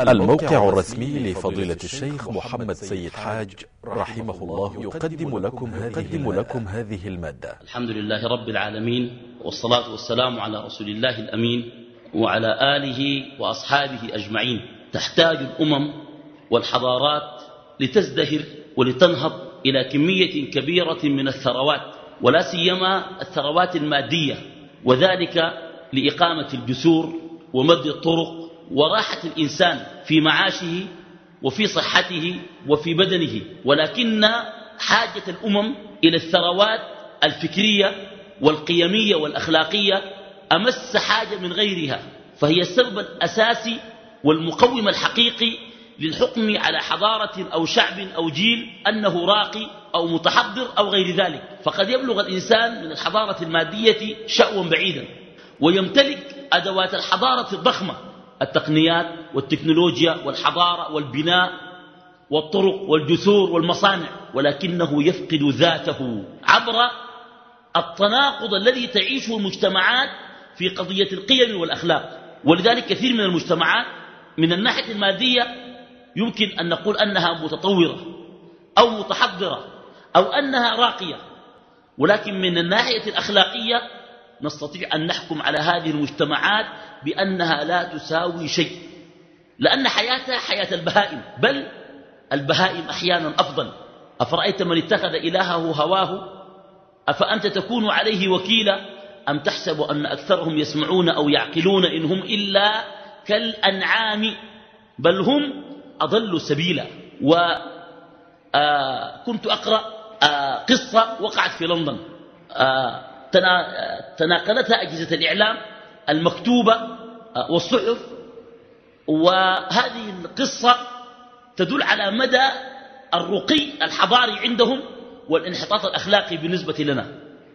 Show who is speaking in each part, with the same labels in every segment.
Speaker 1: الموقع الرسمي لفضيلة الشيخ محمد سيد حاج رحمه الله يقدم لكم هذه, لكم هذه ا ل م ا د ة
Speaker 2: الحمد لله رب العالمين والصلاة والسلام على رسول الله الأمين وعلى آله وأصحابه أجمعين. تحتاج الأمم والحضارات لتزدهر ولتنهض إلى كمية كبيرة من الثروات ولا سيما الثروات المادية وذلك لإقامة الجسور ومد الطرق وراحة الإنسان في معاشه وفي صحته وفي بدنه ولكن حاجة الأمم إلى الثروات الفكرية والقيمية والأخلاقية أمس حاجة من غيرها فهي السبب الأساسي والمقوم الحقيقي للحكم على حضارة أو شعب أو جيل أنه راقي أو متحضر أو غير ذلك. فقد يبلغ الإنسان من الحضارة المادية شأوا بعيدا ويمتلك أدوات الحضارة الضخمة التقنيات والتكنولوجيا والحضارة والبناء والطرق والجسور والمصانع ولكنه يفقد ذاته عبر التناقض الذي تعيشه المجتمعات في قضية القيم والأخلاق. ولذلك كثير من المجتمعات من الناحية المادية يمكن أن نقول أنها متطورة أو متحضرة أو أنها راقية ولكن من الناحية الأخلاقية نستطيع أن نحكم على هذه المجتمعات بأنها لا تساوي شيء. لأن حياتها حياة البهائم بل البهائم أحيانا أفضل. أفرأيت من اتخذ إلهه هواه؟ أفأنت تكون عليه وكيلا؟ أم تحسب أن أكثرهم يسمعون أو يعقلون إن هم إلا كالأنعام؟ بل هم أضلوا سبيلا. وكنت أقرأ آه، قصة وقعت في لندن. آه، تناقلتها أجهزة الإعلام. المكتوبة آه، والصحف وهذه القصة تدل على مدى الرقي الحضاري عندهم والانحطاط الأخلاقي بالنسبة لنا.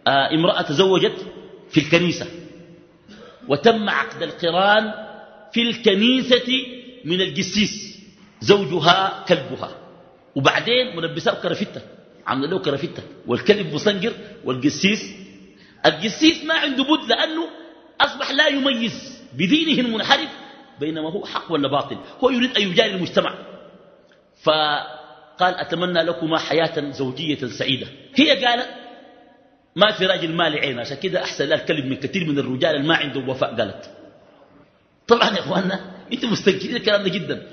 Speaker 2: آه، امرأة تزوجت في الكنيسة وتم عقد القران في الكنيسة من الجسيس زوجها كلبها. وبعدين ملبساه كرفتة عمل له كرفتة والكلب مصنجر والجسيس الجسيس ما عنده بد لأنه أصبح لا يميز بدينه المنحرف بينما هو حق ولا باطل. هو يريد أن يجاري المجتمع. فقال أتمنى لكما حياة زوجية سعيدة. هي قالت ما في راجل مالي عين عشان كده أحسن لها الكلب من كثير من الرجال اللي ما عندهم وفاء قالت. طبعا يا إخواننا أنتم مستنكرين الكلام ده جدا.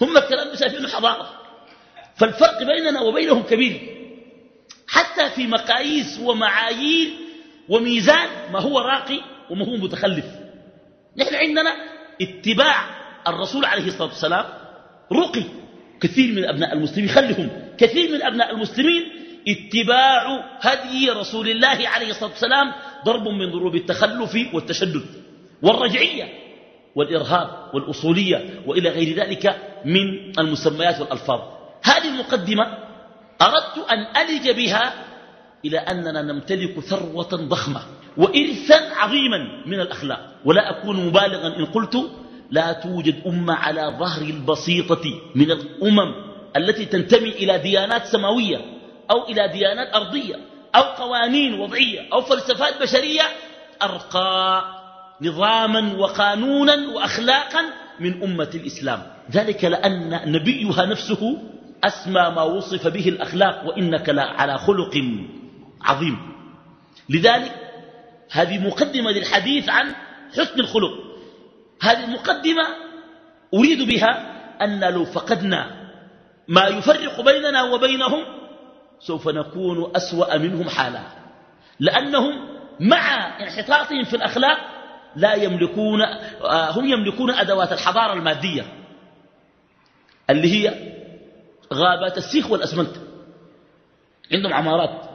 Speaker 2: هم الكلام ده شايفينه حضارة. فالفرق بيننا وبينهم كبير. حتى في مقاييس ومعايير وميزان ما هو راقي وما هو متخلف. نحن عندنا اتباع الرسول عليه الصلاة والسلام رقي. كثير من أبناء المسلمين خلهم كثير من أبناء المسلمين اتباع هدي رسول الله عليه الصلاة والسلام ضرب من ضروب التخلف والتشدد والرجعية والإرهاب والأصولية وإلى غير ذلك من المسميات والألفاظ. هذه المقدمة أردت أن ألج بها إلى أننا نمتلك ثروة ضخمة. وإرثا عظيما من الأخلاق. ولا أكون مبالغا إن قلت لا توجد أمة على ظهر البسيطة من الأمم التي تنتمي إلى ديانات سماوية أو إلى ديانات أرضية أو قوانين وضعية أو فلسفات بشرية. أرقى نظاما وقانونا وأخلاقا من أمة الإسلام. ذلك لأن نبيها نفسه أسمى ما وصف به الأخلاق وإنك على خلق عظيم. لذلك هذه مقدمة للحديث عن حسن الخلق. هذه المقدمة أريد بها أن لو فقدنا ما يفرق بيننا وبينهم سوف نكون أسوأ منهم حالا. لأنهم مع انحطاطهم في الأخلاق لا يملكون آه، هم يملكون أدوات الحضارة المادية اللي هي غابات السيخ والأسمنت. عندهم عمارات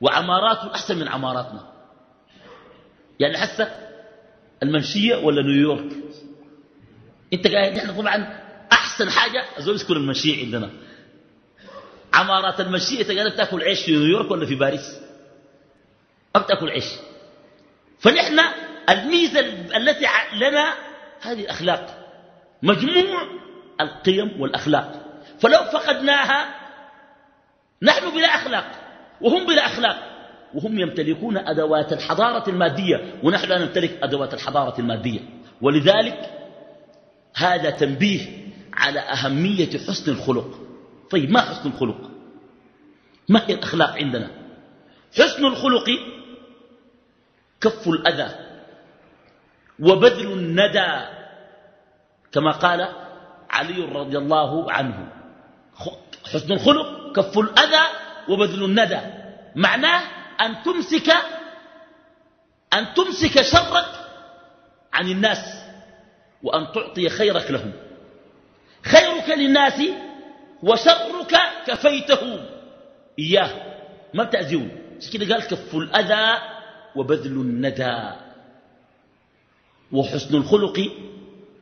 Speaker 2: وعمارات أحسن من عماراتنا. يعني حسه المنشية ولا نيويورك. انت قاعد نحن طبعا أحسن حاجة الزول يسكن المنشية عندنا. عمارات المنشية انت قاعد تأكل عيش في نيويورك ولا في باريس؟ ما بتأكل عيش. فنحن الميزة التي لنا هذه الأخلاق. مجموع القيم والأخلاق. فلو فقدناها نحن بلا أخلاق وهم بلا أخلاق. وهم يمتلكون أدوات الحضارة المادية ونحن لا نمتلك أدوات الحضارة المادية. ولذلك هذا تنبيه على أهمية حسن الخلق. طيب ما حسن الخلق؟ ما هي الأخلاق عندنا؟ حسن الخلق كف الأذى وبذل الندى كما قال علي رضي الله عنه. حسن الخلق كف الأذى وبذل الندى. معناه أن تمسك أن تمسك شرك عن الناس وأن تعطي خيرك لهم. خيرك للناس وشرك كفيته. إياه ما بتأذيون كده؟ قال كف الأذى وبذل الندى. وحسن الخلق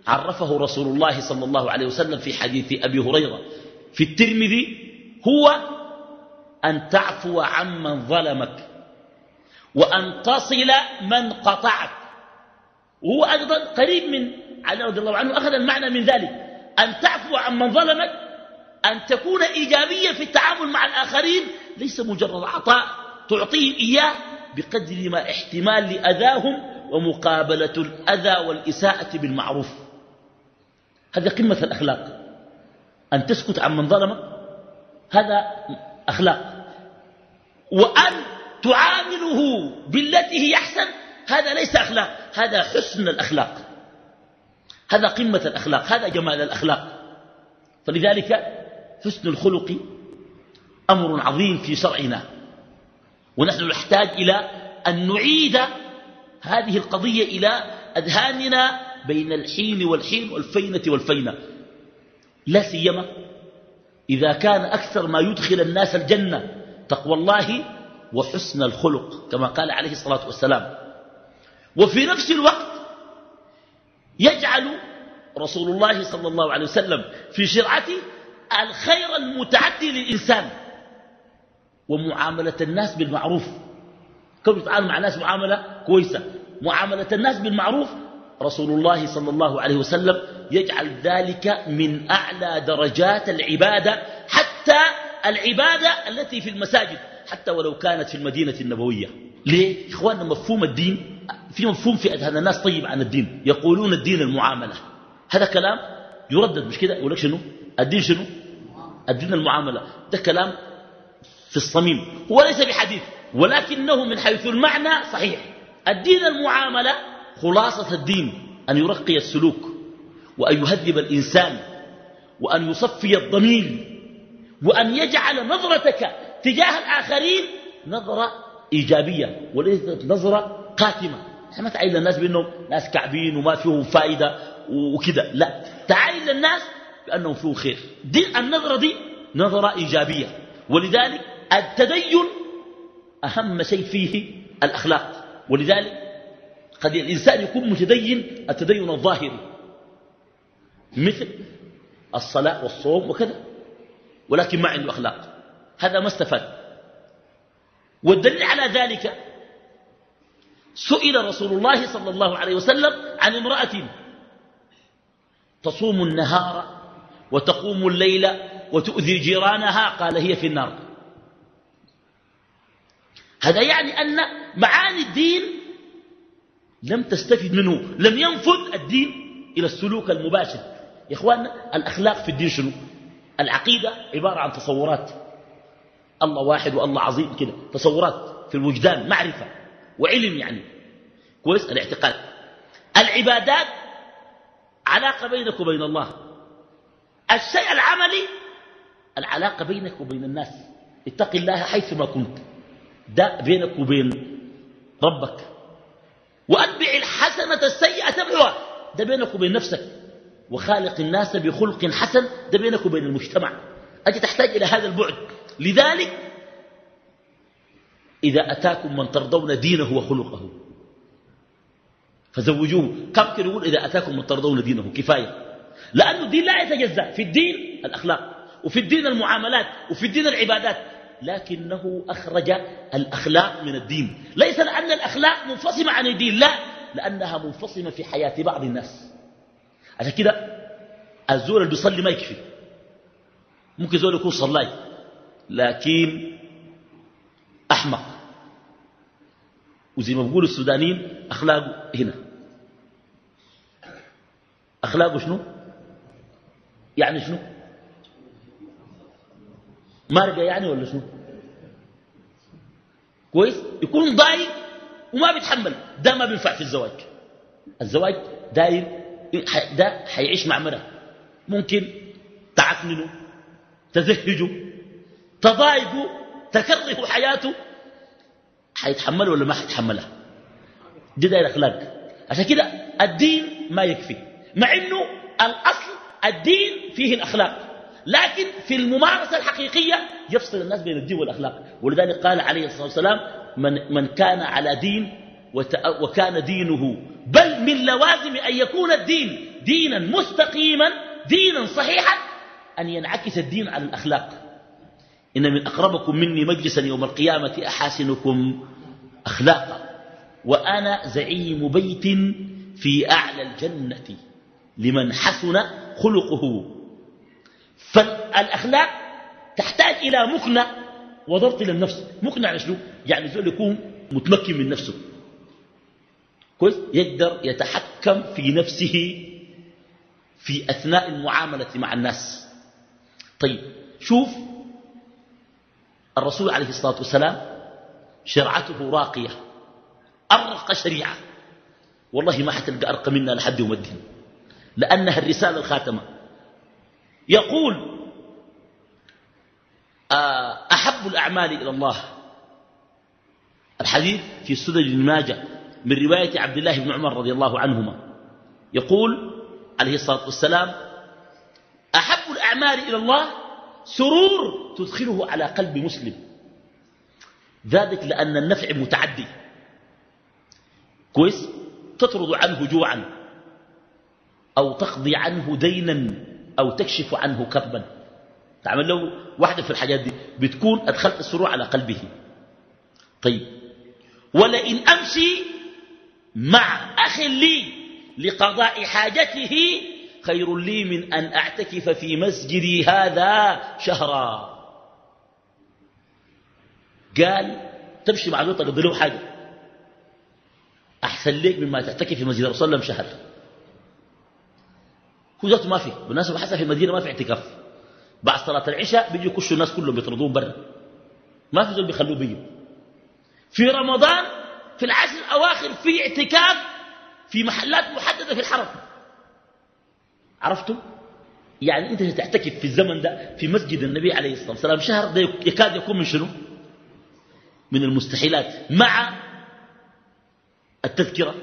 Speaker 2: عرفه رسول الله صلى الله عليه وسلم في حديث أبي هريرة. في الترمذي هو أن تعفو عمن ظلمك وأن تصل من قطعك. وهو أيضا قريب من علي رضي الله عنه أخذ المعنى من ذلك. أن تعفو عمن ظلمك أن تكون إيجابية في التعامل مع الآخرين ليس مجرد عطاء تعطيهم إياه بقدر ما احتمال لأذاهم ومقابلة الأذى والإساءة بالمعروف. هذا قمة الأخلاق. أن تسكت عن من ظلمك هذا أخلاق. وأن تعامله بالتي هي أحسن هذا ليس أخلاق هذا حسن الأخلاق. هذا قمة الأخلاق هذا جمال الأخلاق. فلذلك حسن الخلق أمر عظيم في شرعنا. ونحن نحتاج إلى أن نعيد هذه القضية إلى أذهاننا بين الحين والحين والفينة والفينة. لا سيما إذا كان أكثر ما يدخل الناس الجنة تقوى الله وحسن الخلق كما قال عليه الصلاة والسلام. وفي نفس الوقت يجعل رسول الله صلى الله عليه وسلم في شرعته الخير المتعدي للإنسان ومعاملة الناس بالمعروف. كم يتعامل مع الناس معاملة كويسة؟ معاملة الناس بالمعروف. رسول الله صلى الله عليه وسلم يجعل ذلك من أعلى درجات العبادة حتى العبادة التي في المساجد حتى ولو كانت في المدينة النبوية. ليه؟ إخواننا مفهوم الدين في مفهوم في أذهان الناس طيب عن الدين. يقولون الدين المعاملة. هذا كلام يردد مش كده؟ يقول لك شنو؟ الدين شنو؟ الدين المعاملة. ده كلام في الصميم. هو ليس بحديث ولكنه من حيث المعنى صحيح. الدين المعاملة خلاصة الدين أن يرقي السلوك وأن يهذب الإنسان وأن يصفي الضمير. وأن يجعل نظرتك تجاه الآخرين نظرة إيجابية وليست نظرة قاتمة. ما تعين الناس بأنهم ناس كعبين وما فيهم فائدة وكذا لا. تعين الناس بأنهم فيهم خير. دي النظرة دي نظرة إيجابية. ولذلك التدين أهم شيء فيه الأخلاق. ولذلك قد الإنسان يكون متدين التدين الظاهري. مثل الصلاة والصوم وكذا. ولكن ما عنده أخلاق. هذا ما استفاد. والدليل على ذلك سئل رسول الله صلى الله عليه وسلم عن امرأة تصوم النهار وتقوم الليل وتؤذي جيرانها قال هي في النار. هذا يعني أن معاني الدين لم تستفد منه لم ينفذ الدين إلى السلوك المباشر. يا إخواننا الأخلاق في الدين شنو؟ العقيدة عبارة عن تصورات. الله واحد والله عظيم كده. تصورات في الوجدان معرفة وعلم يعني. كويس؟ الاعتقاد. العبادات علاقة بينك وبين الله. الشيء العملي العلاقة بينك وبين الناس. اتق الله حيثما كنت. ده بينك وبين ربك. وأتبع الحسنة السيئة تبعها ده بينك وبين نفسك. وخالق الناس بخلق حسن ده بينك وبين المجتمع. أنت تحتاج إلى هذا البعد. لذلك إذا أتاكم من ترضون دينه وخلقه فزوجوه. كم كان يقول إذا أتاكم من ترضون دينه؟ كفاية. لأنه الدين لا يتجزأ في الدين الأخلاق وفي الدين المعاملات وفي الدين العبادات. لكنه أخرج الأخلاق من الدين. ليس لأن الأخلاق منفصمة عن الدين لا لأنها منفصمة في حياة بعض الناس. عشان كده الزول اللي بيصلي ما يكفي. ممكن زول يكون صلاي لكن أحمق. وزي ما بيقولوا السودانيين أخلاقه هنا. أخلاقه شنو؟ يعني شنو؟ مارقة يعني ولا شنو؟ كويس؟ يكون ضايق وما بيتحمل. ده ما بينفع في الزواج. الزواج داير ده حيعيش مع مرة ممكن تعكننه تزهجه تضايقه تكره حياته. حيتحمله ولا ما حيتحملها دي داير أخلاق. عشان كده الدين ما يكفي مع إنه الأصل الدين فيه الأخلاق. لكن في الممارسة الحقيقية يفصل الناس بين الدين والأخلاق. ولذلك قال عليه الصلاة والسلام من, من كان على دين وكان دينه بل من لوازم أن يكون الدين دينا مستقيما دينا صحيحا أن ينعكس الدين على الأخلاق. إن من أقربكم مني مجلسا يوم القيامة أحاسنكم أخلاقا وأنا زعيم بيت في أعلى الجنة. لمن حسن خلقه. فالأخلاق تحتاج إلى مقنع وضبط للنفس مقنع شنو يعني زول يكون متمكن من نفسه. كويس يقدر يتحكم في نفسه في أثناء المعاملة مع الناس. طيب شوف الرسول عليه الصلاة والسلام شرعته راقية أرقى شريعة. والله ما حتلقى أرقى منا لحد يوم الدين لأنها الرسالة الخاتمة. يقول آه، أحب الأعمال إلى الله. الحديث في سنن الماجة من رواية عبد الله بن عمر رضي الله عنهما. يقول عليه الصلاة والسلام أحب الأعمال إلى الله سرور تدخله على قلب مسلم. ذلك لأن النفع متعدي. كويس؟ تطرد عنه جوعا. أو تقضي عنه دينا. أو تكشف عنه كربا تعمل له واحدة في الحاجات دي بتكون أدخلت السرور على قلبه. طيب. ولئن أمشي مع أخ لي لقضاء حاجته خير لي من أن أعتكف في مسجدي هذا شهرا. قال تمشي مع الوطن تقضي له حاجة. أحسن لك مما تعتكف في مسجد رسول الله شهر. هو ما في بالنسبة حتى في المدينة ما في اعتكاف. بعد صلاة العشاء بيجي يكشوا الناس كلهم بيطردون برا. ما في زول بيخلوه بيجي. في رمضان في العشر الأواخر في اعتكاف في محلات محددة في الحرم. عرفتم؟ يعني أنت تعتكف في الزمن ده في مسجد النبي عليه الصلاة والسلام شهر ده يكاد يكون من شنو؟ من المستحيلات مع التذكرة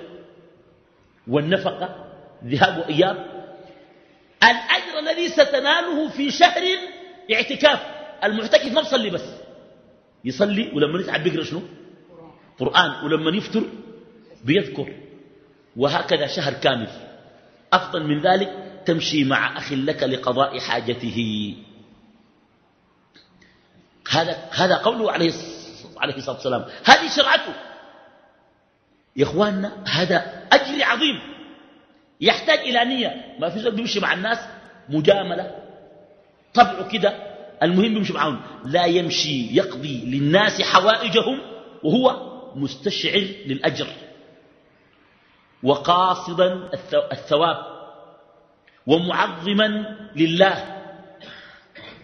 Speaker 2: والنفقة ذهاب وإياب. الأجر الذي ستناله في شهر اعتكاف. المعتكف ما بصلي بس. يصلي ولما يتعب بيقرأ شنو؟ قرآن ولما يفتر بيذكر وهكذا شهر كامل. أفضل من ذلك تمشي مع أخ لك لقضاء حاجته. هذا هذا قوله عليه الصلاة والسلام. هذه شرعته. يا إخواننا هذا أجر عظيم. يحتاج إلى نية. ما في زول بيمشي مع الناس. مجاملة. طبعه كده. المهم بيمشي معهم. لا يمشي يقضي للناس حوائجهم وهو مستشعر للأجر وقاصدا الثواب ومعظما لله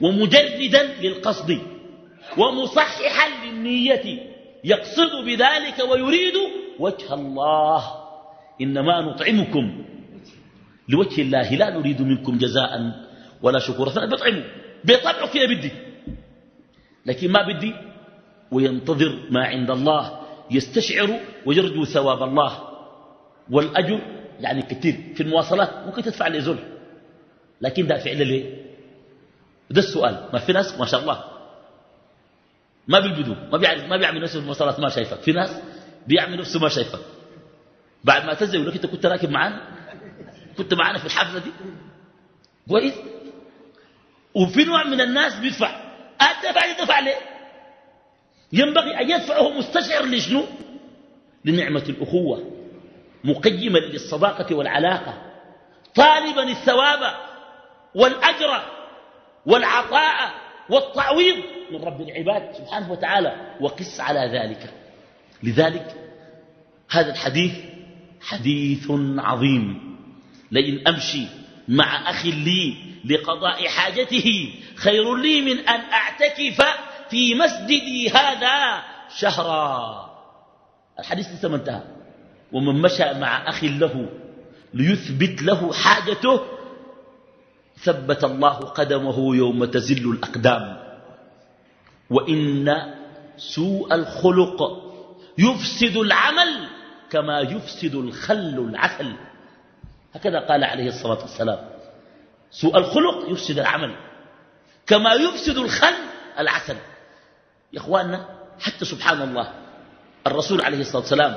Speaker 2: ومجردا للقصد ومصححا للنية يقصد بذلك ويريد وجه الله. إنما نطعمكم لوجه الله لا نريد منكم جزاء ولا شكورا. فبطعموا بيطبعوا كده بدي لكن ما بدي وينتظر ما عند الله. يستشعر ويرجو ثواب الله. والأجر يعني كثير في المواصلات ممكن تدفع لزول لكن ده فعل ليه؟ ده السؤال. ما في ناس ما شاء الله ما بيلبدوا ما بيعرف ما بيعمل نفسه في المواصلات ما شايفك في ناس بيعمل نفسه ما شايفك بعد ما تزوج يقول لك أنت كنت راكب معانا؟ كنت معانا في الحفلة دي؟ كويس؟ وفي نوع من الناس بيدفع. الدفع يدفع ليه؟ ينبغي أن يدفعه مستشعر لشنو؟ لنعمة الأخوة مقيما للصداقة والعلاقة طالبا الثواب والأجر والعطاء والتعويض من رب العباد سبحانه وتعالى وقس على ذلك. لذلك هذا الحديث حديث عظيم. لئن أمشي مع أخي لي لقضاء حاجته خير لي من أن أعتكف في مسجدي هذا شهرا. الحديث لسه ما انتهى ومن مشى مع أخ له ليثبت له حاجته ثبت الله قدمه يوم تزل الأقدام. وإن سوء الخلق يفسد العمل كما يفسد الخل العسل. هكذا قال عليه الصلاة والسلام. سوء الخلق يفسد العمل كما يفسد الخل العسل. يا إخواننا حتى سبحان الله الرسول عليه الصلاة والسلام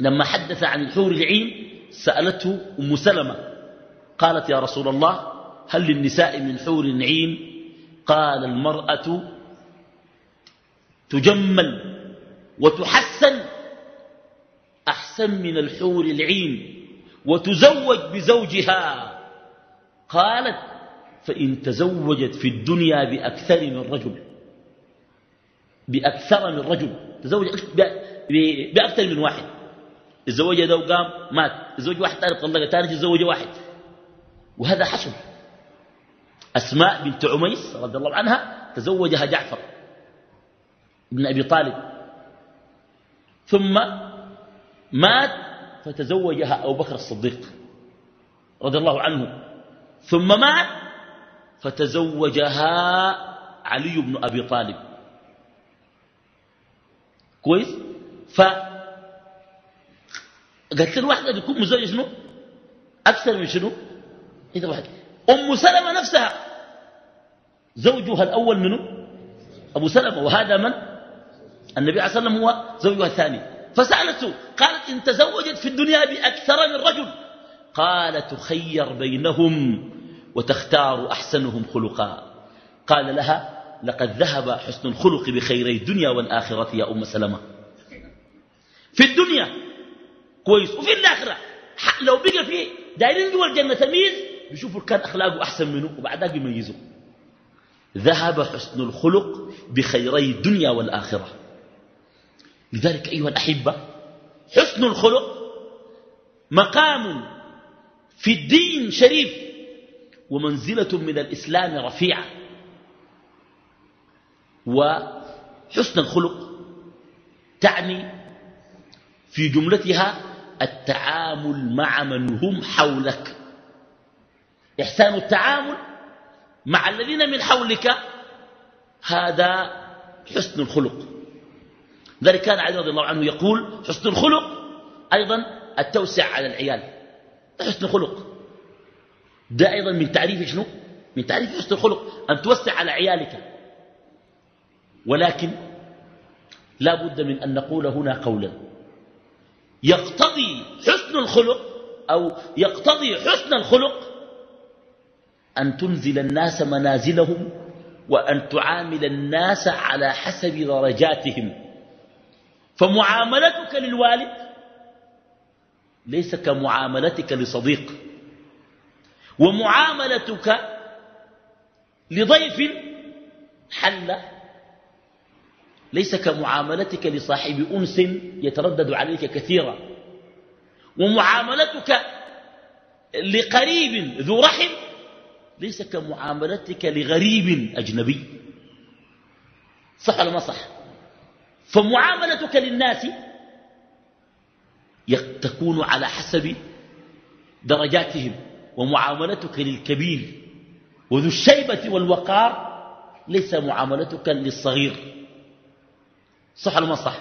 Speaker 2: لما حدث عن الحور العين سألته أم سلمة قالت يا رسول الله هل للنساء من حور عين؟ قال المرأة تجمل وتحسن أحسن من الحور العين وتزوج بزوجها. قالت فإن تزوجت في الدنيا بأكثر من رجل. بأكثر من رجل. تزوج بأكثر من واحد. الزوج ده وقام مات. الزوج واحد ثالث طلقه ثالث الزوج واحد. وهذا حصل أسماء بنت عميس رضي الله عنها تزوجها جعفر بن أبي طالب. ثم مات فتزوجها أبو بكر الصديق رضي الله عنه. ثم مات فتزوجها علي بن أبي طالب. كويس؟ ف قالت له واحدة يكون مزوجة شنو؟ أكثر من شنو؟ إذا واحد. أم سلمة نفسها. زوجها الأول منه أبو سلمة. وهذا من؟ النبي عليه الصلاة والسلام هو زوجها الثاني. فسألته قالت إن تزوجت في الدنيا بأكثر من رجل. قال تخير بينهم وتختار أحسنهم خلقا. قال لها لقد ذهب حسن الخلق بخيري الدنيا والآخرة يا أم سلمة. في الدنيا كويس وفي الآخرة لو بقى فيه دايرين جوا الجنة تمييز بيشوفوا كان أخلاقه أحسن منه وبعد ذلك بيميزوا ذهب حسن الخلق بخيري الدنيا والآخرة. لذلك أيها الأحبة حسن الخلق مقام في الدين شريف ومنزلة من الإسلام رفيعة. وحسن الخلق تعني في جملتها التعامل مع من هم حولك. إحسان التعامل مع الذين من حولك هذا حسن الخلق. ذلك كان علي رضي الله عنه يقول حسن الخلق أيضا التوسع على العيال. حسن الخلق. ده أيضا من تعريف شنو؟ من تعريف حسن الخلق أن توسع على عيالك. ولكن لا بد من أن نقول هنا قولا. يقتضي حسن الخلق أو يقتضي حسن الخلق أن تنزل الناس منازلهم وأن تعامل الناس على حسب درجاتهم. فمعاملتك للوالد ليس كمعاملتك لصديق. ومعاملتك لضيف حل ليس كمعاملتك لصاحب أنس يتردد عليك كثيرا. ومعاملتك لقريب ذو رحم ليس كمعاملتك لغريب أجنبي. صح ولا ما صح؟ فمعاملتك للناس تكون على حسب درجاتهم ومعاملتك للكبير وذو الشيبة والوقار ليس معاملتك للصغير. صح ولا ما صح؟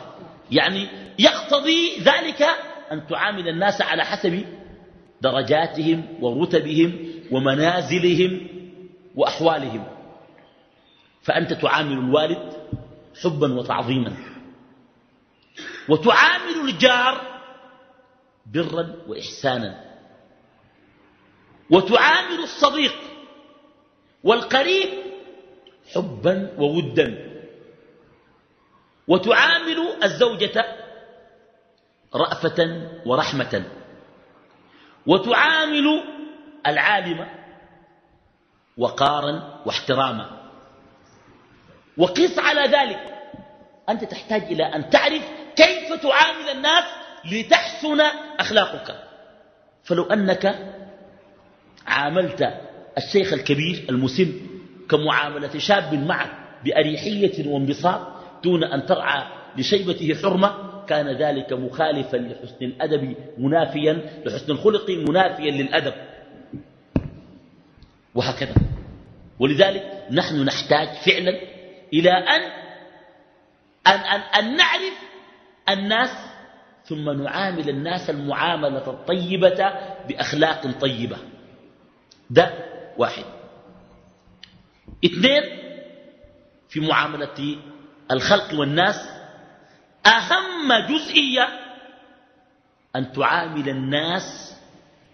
Speaker 2: يعني يقتضي ذلك أن تعامل الناس على حسب درجاتهم ورتبهم ومنازلهم وأحوالهم. فأنت تعامل الوالد حبا وتعظيما. وتعامل الجار برا وإحسانا. وتعامل الصديق والقريب حبا وودا. وتعامل الزوجة رأفة ورحمة. وتعامل العالم وقارا واحتراما. وقس على ذلك. أنت تحتاج إلى أن تعرف كيف تعامل الناس لتحسن أخلاقك. فلو أنك عاملت الشيخ الكبير المسن كمعاملة شاب معك بأريحية وانبساط دون أن ترعى لشيبته حرمة كان ذلك مخالفا لحسن الأدب منافيا لحسن الخلق منافيا للأدب. وهكذا. ولذلك نحن نحتاج فعلا إلى أن, أن, أن, أن نعرف الناس ثم نعامل الناس المعاملة الطيبة بأخلاق طيبة. ده واحد. اثنين في معاملة الخلق والناس أهم جزئية أن تعامل الناس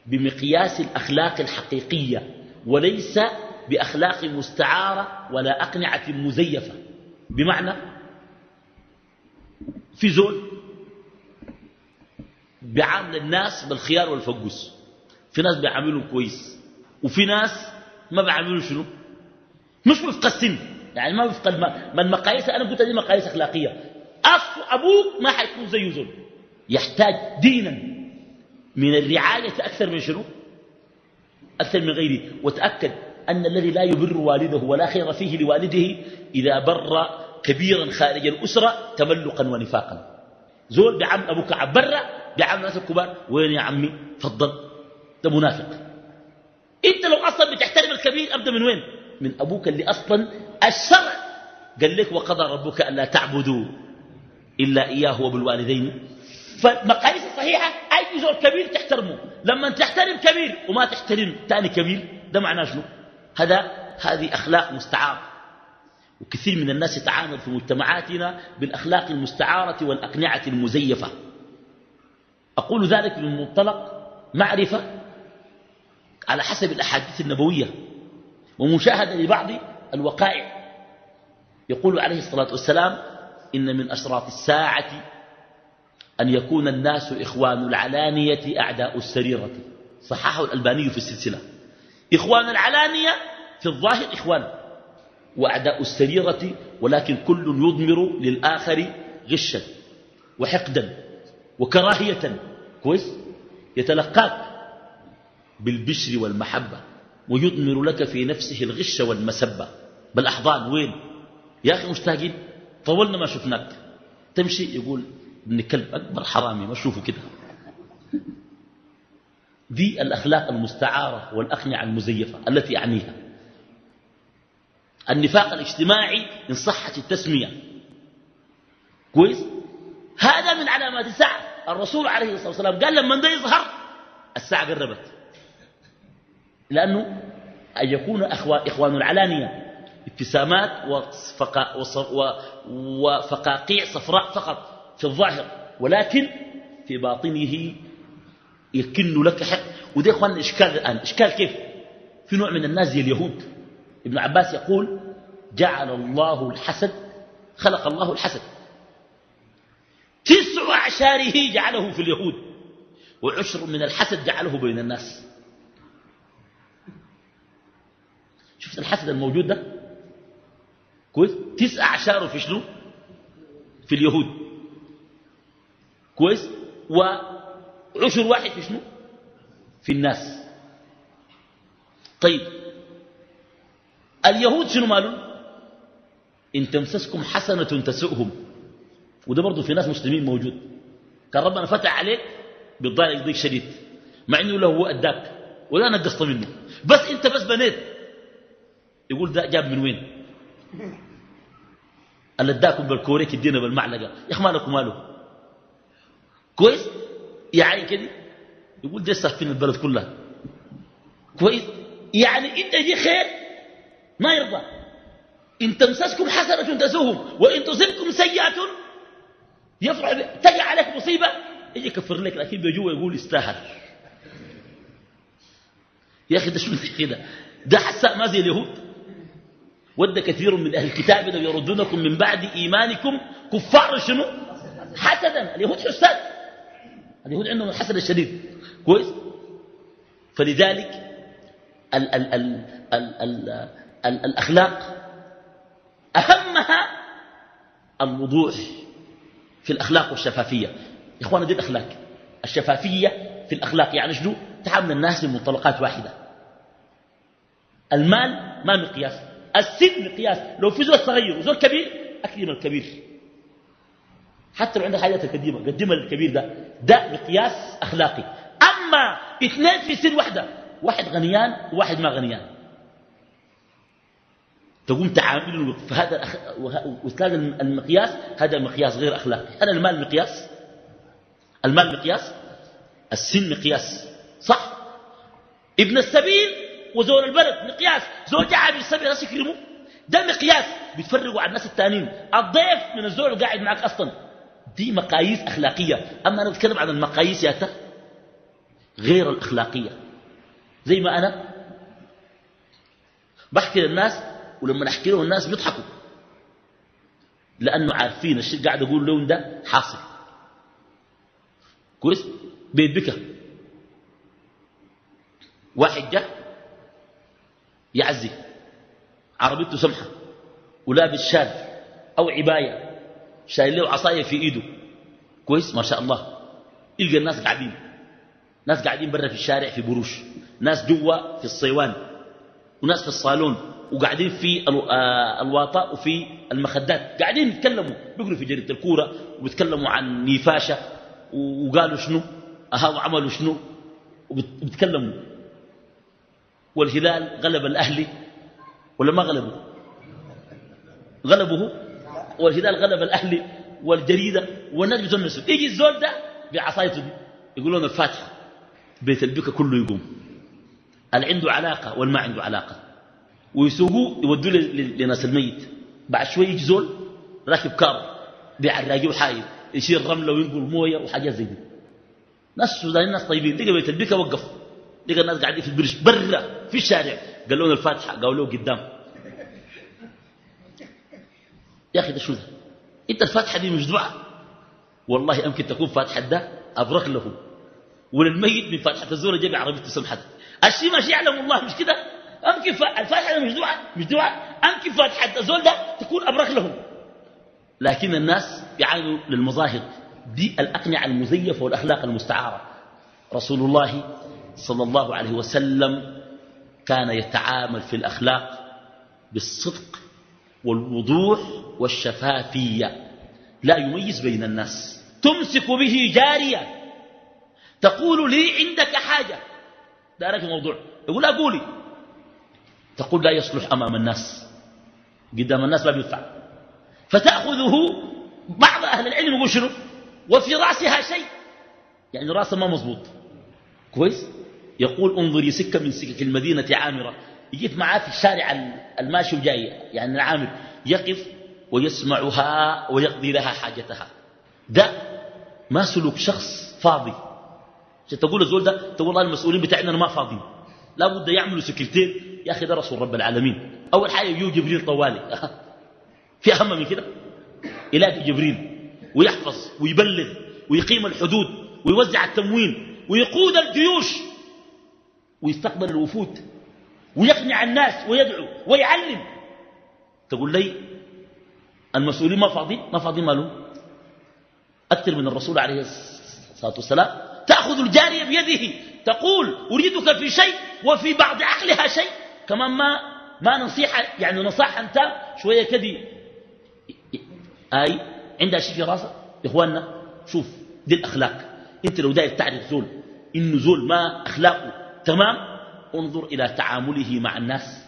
Speaker 2: بمقياس الأخلاق الحقيقية وليس بأخلاق مستعارة ولا أقنعة مزيفة. بمعنى في زول بيعامل الناس بالخيار والفقوس في ناس بيعاملهم كويس وفي ناس ما بيعاملوا شنو؟ مش السن يعني ما وفق ما المقاييس أنا قلت دي مقاييس أخلاقية. أصل أبوك ما حيكون زيه زول. يحتاج دينا من الرعاية أكثر من شنو؟ أكثر من غيره. وتأكد أن الذي لا يبر والده ولا خير فيه لوالده إذا بر كبيرا خارج الأسرة تملقا ونفاقا. زول بعم أبوك عم برا بعم ناس الكبار وين يا عمي؟ فضل ده منافق. أنت لو أصلا بتحترم الكبير أبدا من وين؟ من أبوك اللي أصلا الشرع قال لك وقضى ربك ألا تعبدوا إلا إياه وبالوالدين. فالمقاييس الصحيحة أي زول كبير تحترمه. لما تحترم كبير وما تحترم ثاني كبير ده معناه شنو؟ هذا هذه أخلاق مستعارة. وكثير من الناس يتعامل في مجتمعاتنا بالأخلاق المستعارة والأقنعة المزيفة. أقول ذلك من منطلق معرفة على حسب الأحاديث النبوية. ومشاهدة لبعض الوقائع. يقول عليه الصلاة والسلام إن من أشراط الساعة أن يكون الناس إخوان العلانية أعداء السريرة. صححه الألباني في السلسلة. إخوان العلانية في الظاهر إخوان وأعداء السريرة ولكن كل يضمر للآخر غشا وحقدا وكراهية. كويس؟ يتلقاك بالبشر والمحبة ويضمر لك في نفسه الغش والمسبة. بالأحضان وين؟ يا أخي مشتاقين طولنا ما شفناك. تمشي يقول ابن كلب أكبر حرامي ما شوفه كده. دي الأخلاق المستعارة والأقنعة المزيفة التي أعنيها. النفاق الاجتماعي إن صحت التسمية. كويس؟ هذا من علامات الساعة الرسول عليه الصلاة والسلام قال لما ده يظهر الساعة قربت. لأنه أن يكون إخوان العلانية. ابتسامات وفقاقيع صفراء فقط في الظاهر. ولكن في باطنه يكن لك حق. وده إخوان إشكال الآن. إشكال كيف؟ في نوع من الناس زي اليهود. ابن عباس يقول جعل الله الحسد خلق الله الحسد. تسع أعشاره جعله في اليهود وعشر من الحسد جعله بين الناس. شفت الحسد الموجود ده؟ كويس؟ تسع أعشاره في شنو؟ في اليهود. كويس؟ وعشر واحد في شنو؟ في الناس. طيب. اليهود شنو مالهم؟ إن تمسسكم حسنة تسؤهم. وده برضه في ناس مسلمين موجود. كان ربنا فتح عليك بالضايق يضيق شديد مع إنه له هو أداك ولا نقصت منه. بس أنت بس بنيت. يقول ده جاب من وين؟ اللي اداكم بالكوريك يدينا بالمعلقة. يا أخي مالكم ماله كويس؟ يعني كده. يقول دي في البلد كلها. كويس؟ يعني إنت دي خير ما يرضى. إن تمسسكم حسنة تسوهم وإن تصبكم سيئة يفرح تجي عليك مصيبة يجي يكفر لك لكن بيجوا يقول استاهل يا أخي ده شو كده؟ ده حساء ما زي اليهود. ود كثير من أهل الكتاب لو يردونكم من بعد إيمانكم كفار شنو؟ حسدا. اليهود حساد اليهود عندهم الحسد الشديد كويس؟ فلذلك ال ال ال ال ال ال الأخلاق أهمها الوضوح في الأخلاق والشفافية. يا إخوانا دي الأخلاق. الشفافية في الأخلاق يعني شنو؟ تعامل الناس بمنطلقات واحدة. المال ما مقياس. السن مقياس لو في زول صغير وزول كبير أكرم الكبير. حتى لو عندك حاجات قديمة قدم الكبير ده ده مقياس أخلاقي. أما اثنين في سن واحدة واحد غنيان وواحد ما غنيان. تقوم تعامل فهذا وتلاقي المقياس هذا مقياس غير أخلاقي. أنا المال مقياس. المال مقياس. السن مقياس. صح؟ ابن السبيل وزول البلد مقياس. زول جاء بالسبيل ناس يكرمه ده مقياس. بيتفرقوا عن الناس التانيين. الضيف من الزول اللي قاعد معك أصلا. دي مقاييس أخلاقية. أما أنا بتكلم عن المقاييس يا غير الأخلاقية. زي ما أنا بحكي للناس ولما احكي لهم الناس بيضحكوا. لأنه عارفين الشيء قاعد أقول لهم ده حاصل. كويس؟ بيت بكى واحد جاء يعزي. عربيته سمحة. ولابس شال أو عباية. شايل له عصاية في إيده. كويس؟ ما شاء الله. يلقى الناس قاعدين. ناس قاعدين برا في الشارع في بروش. ناس جوا في الصيوان. وناس في الصالون. وقاعدين في آه، الواطاء وفي المخدات. قاعدين يتكلموا. بيقولوا في جريدة الكورة. وبيتكلموا عن نيفاشة وقالوا شنو؟ أها وعملوا شنو؟ وبيتكلموا. والهلال غلب الأهلي ولا ما غلبه؟ غلبه؟ والهلال غلب الأهلي والجريدة والناس بتنسوا يجي الزول ده بعصايته دي يقولون الفاتحة بيت البكة كله يقوم. اللي عنده علاقة والما عنده علاقة؟ ويسوقوه يودوه لناس الميت. بعد شوي يجي زول راكب كار بيعراقي وحايل يشيل رملة وينقل موية وحاجات زي دي. ناس سودانيين ناس طيبين. لقى بيت البكة وقف لقى الناس قاعدين في البرش برا في الشارع. قال لهم الفاتحة قالوا له قدام. يا أخي ده شو ده؟ أنت الفاتحة دي دعاء والله يمكن تكون فاتحة ده أبرك له. وللميت من فاتحة الزور جاب عربيته سمحت الشيء ماشي يعلم الله مش كده؟ مش دعاء مش دعاء أمكن فاتحة الزول ده تكون أبرك لهم لكن الناس يعانوا للمظاهر دي الأقنعة المزيفة والأخلاق المستعارة. رسول الله صلى الله عليه وسلم كان يتعامل في الأخلاق بالصدق والوضوح والشفافية. لا يميز بين الناس. تمسك به جارية. تقول لي عندك حاجة. في الموضوع يقول أقولي تقول لا يصلح أمام الناس. قدام الناس ما بينفع فتأخذه بعض أهل العلم يقول شنو؟ وفي رأسها شيء. يعني رأسها ما مضبوط. كويس؟ يقول انظري سكة من سكك المدينة عامرة. يجيب معاه في الشارع الماشي وجاي يعني العامر. يقف ويسمعها ويقضي لها حاجتها. ده ما سلوك شخص فاضي. تقول الزول ده؟ تقول الله المسؤولين بتاعنا ما فاضيين. لا بد يعملوا سكرتين. يا أخي ده رسول رب العالمين. أول حاجة يجيو جبريل طوالي. في أهم من كده؟ يلاقي جبريل ويحفظ ويبلغ ويقيم الحدود ويوزع التموين ويقود الجيوش. ويستقبل الوفود ويقنع الناس ويدعو ويعلم. تقول لي المسؤولين ما فاضيين ما فاضيين ماله أكثر من الرسول عليه الصلاة والسلام تأخذ الجارية بيده تقول أريدك في شيء وفي بعض عقلها شيء. كمان ما ما نصيحة يعني نصاحة أنت شوية كدي أي عندها شيء في راسها؟ يا إخواننا شوف دي الأخلاق. أنت لو داير تعرف زول إنه زول ما أخلاقه تمام؟ انظر إلى تعامله مع الناس.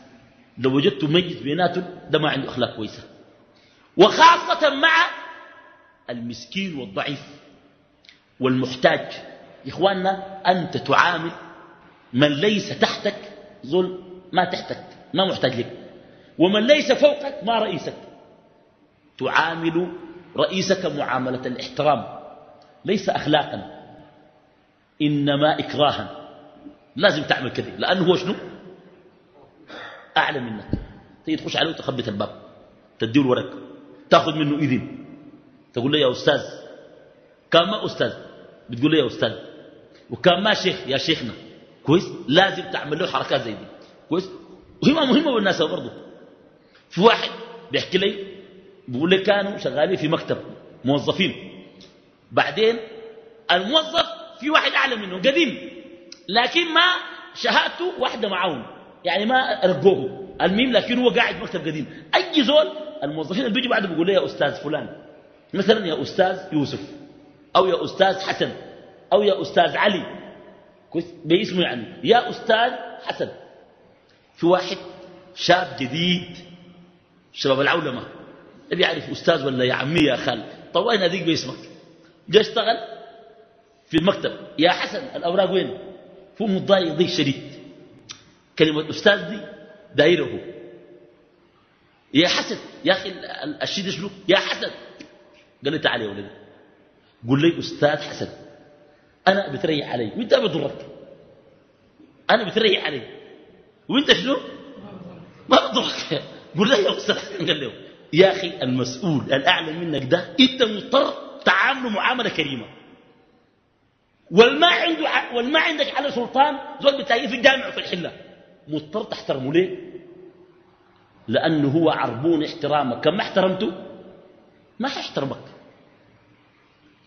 Speaker 2: لو وجدت ميت بيناتهم ده ما عنده أخلاق كويسة. وخاصة مع المسكين والضعيف والمحتاج. يا إخواننا أنت تعامل من ليس تحتك ظلم ما تحتك ما محتاج لك. ومن ليس فوقك ما رئيسك. تعامل رئيسك معاملة الاحترام. ليس أخلاقا إنما إكراها. لازم تعمل كذا لأنه هو شنو؟ أعلى منك. تيجي تخش عليه وتخبط الباب. تديه الورق. تاخذ منه إذن. تقول له يا أستاذ كان ما أستاذ؟ بتقول له يا أستاذ. وكان ما شيخ يا شيخنا. كويس؟ لازم تعمل له حركات زي دي. كويس؟ وهي مهمة بالناس برضه في واحد بيحكي لي بيقول لي كانوا شغالين في مكتب موظفين. بعدين الموظف في واحد أعلى منه قديم. لكن ما شهادته واحدة معاهم يعني ما رقوه الميم لكن هو قاعد مكتب قديم. أي زول الموظفين اللي بيجوا بعد بيقول لي يا أستاذ فلان مثلا يا أستاذ يوسف أو يا أستاذ حسن أو يا أستاذ علي. باسمه يعني. يا أستاذ حسن. في واحد شاب جديد. شباب العولمة. اللي يعرف أستاذ ولا يا عمي يا خال. طوينا ذيك باسمك؟ جاء اشتغل في المكتب. يا حسن الأوراق وين؟ فهو متضايق ضيق شديد. كلمة أستاذ دي دايره. يا حسن يا أخي الشيء ده شنو؟ يا حسن. قال لي تعال يا ولدي. قول لي أستاذ حسن أنا بتريح علي. وأنت بضرك أنا بتريح علي. وأنت شنو؟ ما بضرك قول لي يا أستاذ حسن قال له يا أخي المسؤول الأعلى منك ده أنت مضطر تعامله معاملة كريمة. والما عنده والما عندك على سلطان زول بتلاقيه في الجامع في الحلة. مضطر تحترمه ليه؟ لأنه هو عربون احترامك. كم ما احترمته ما حيحترمك.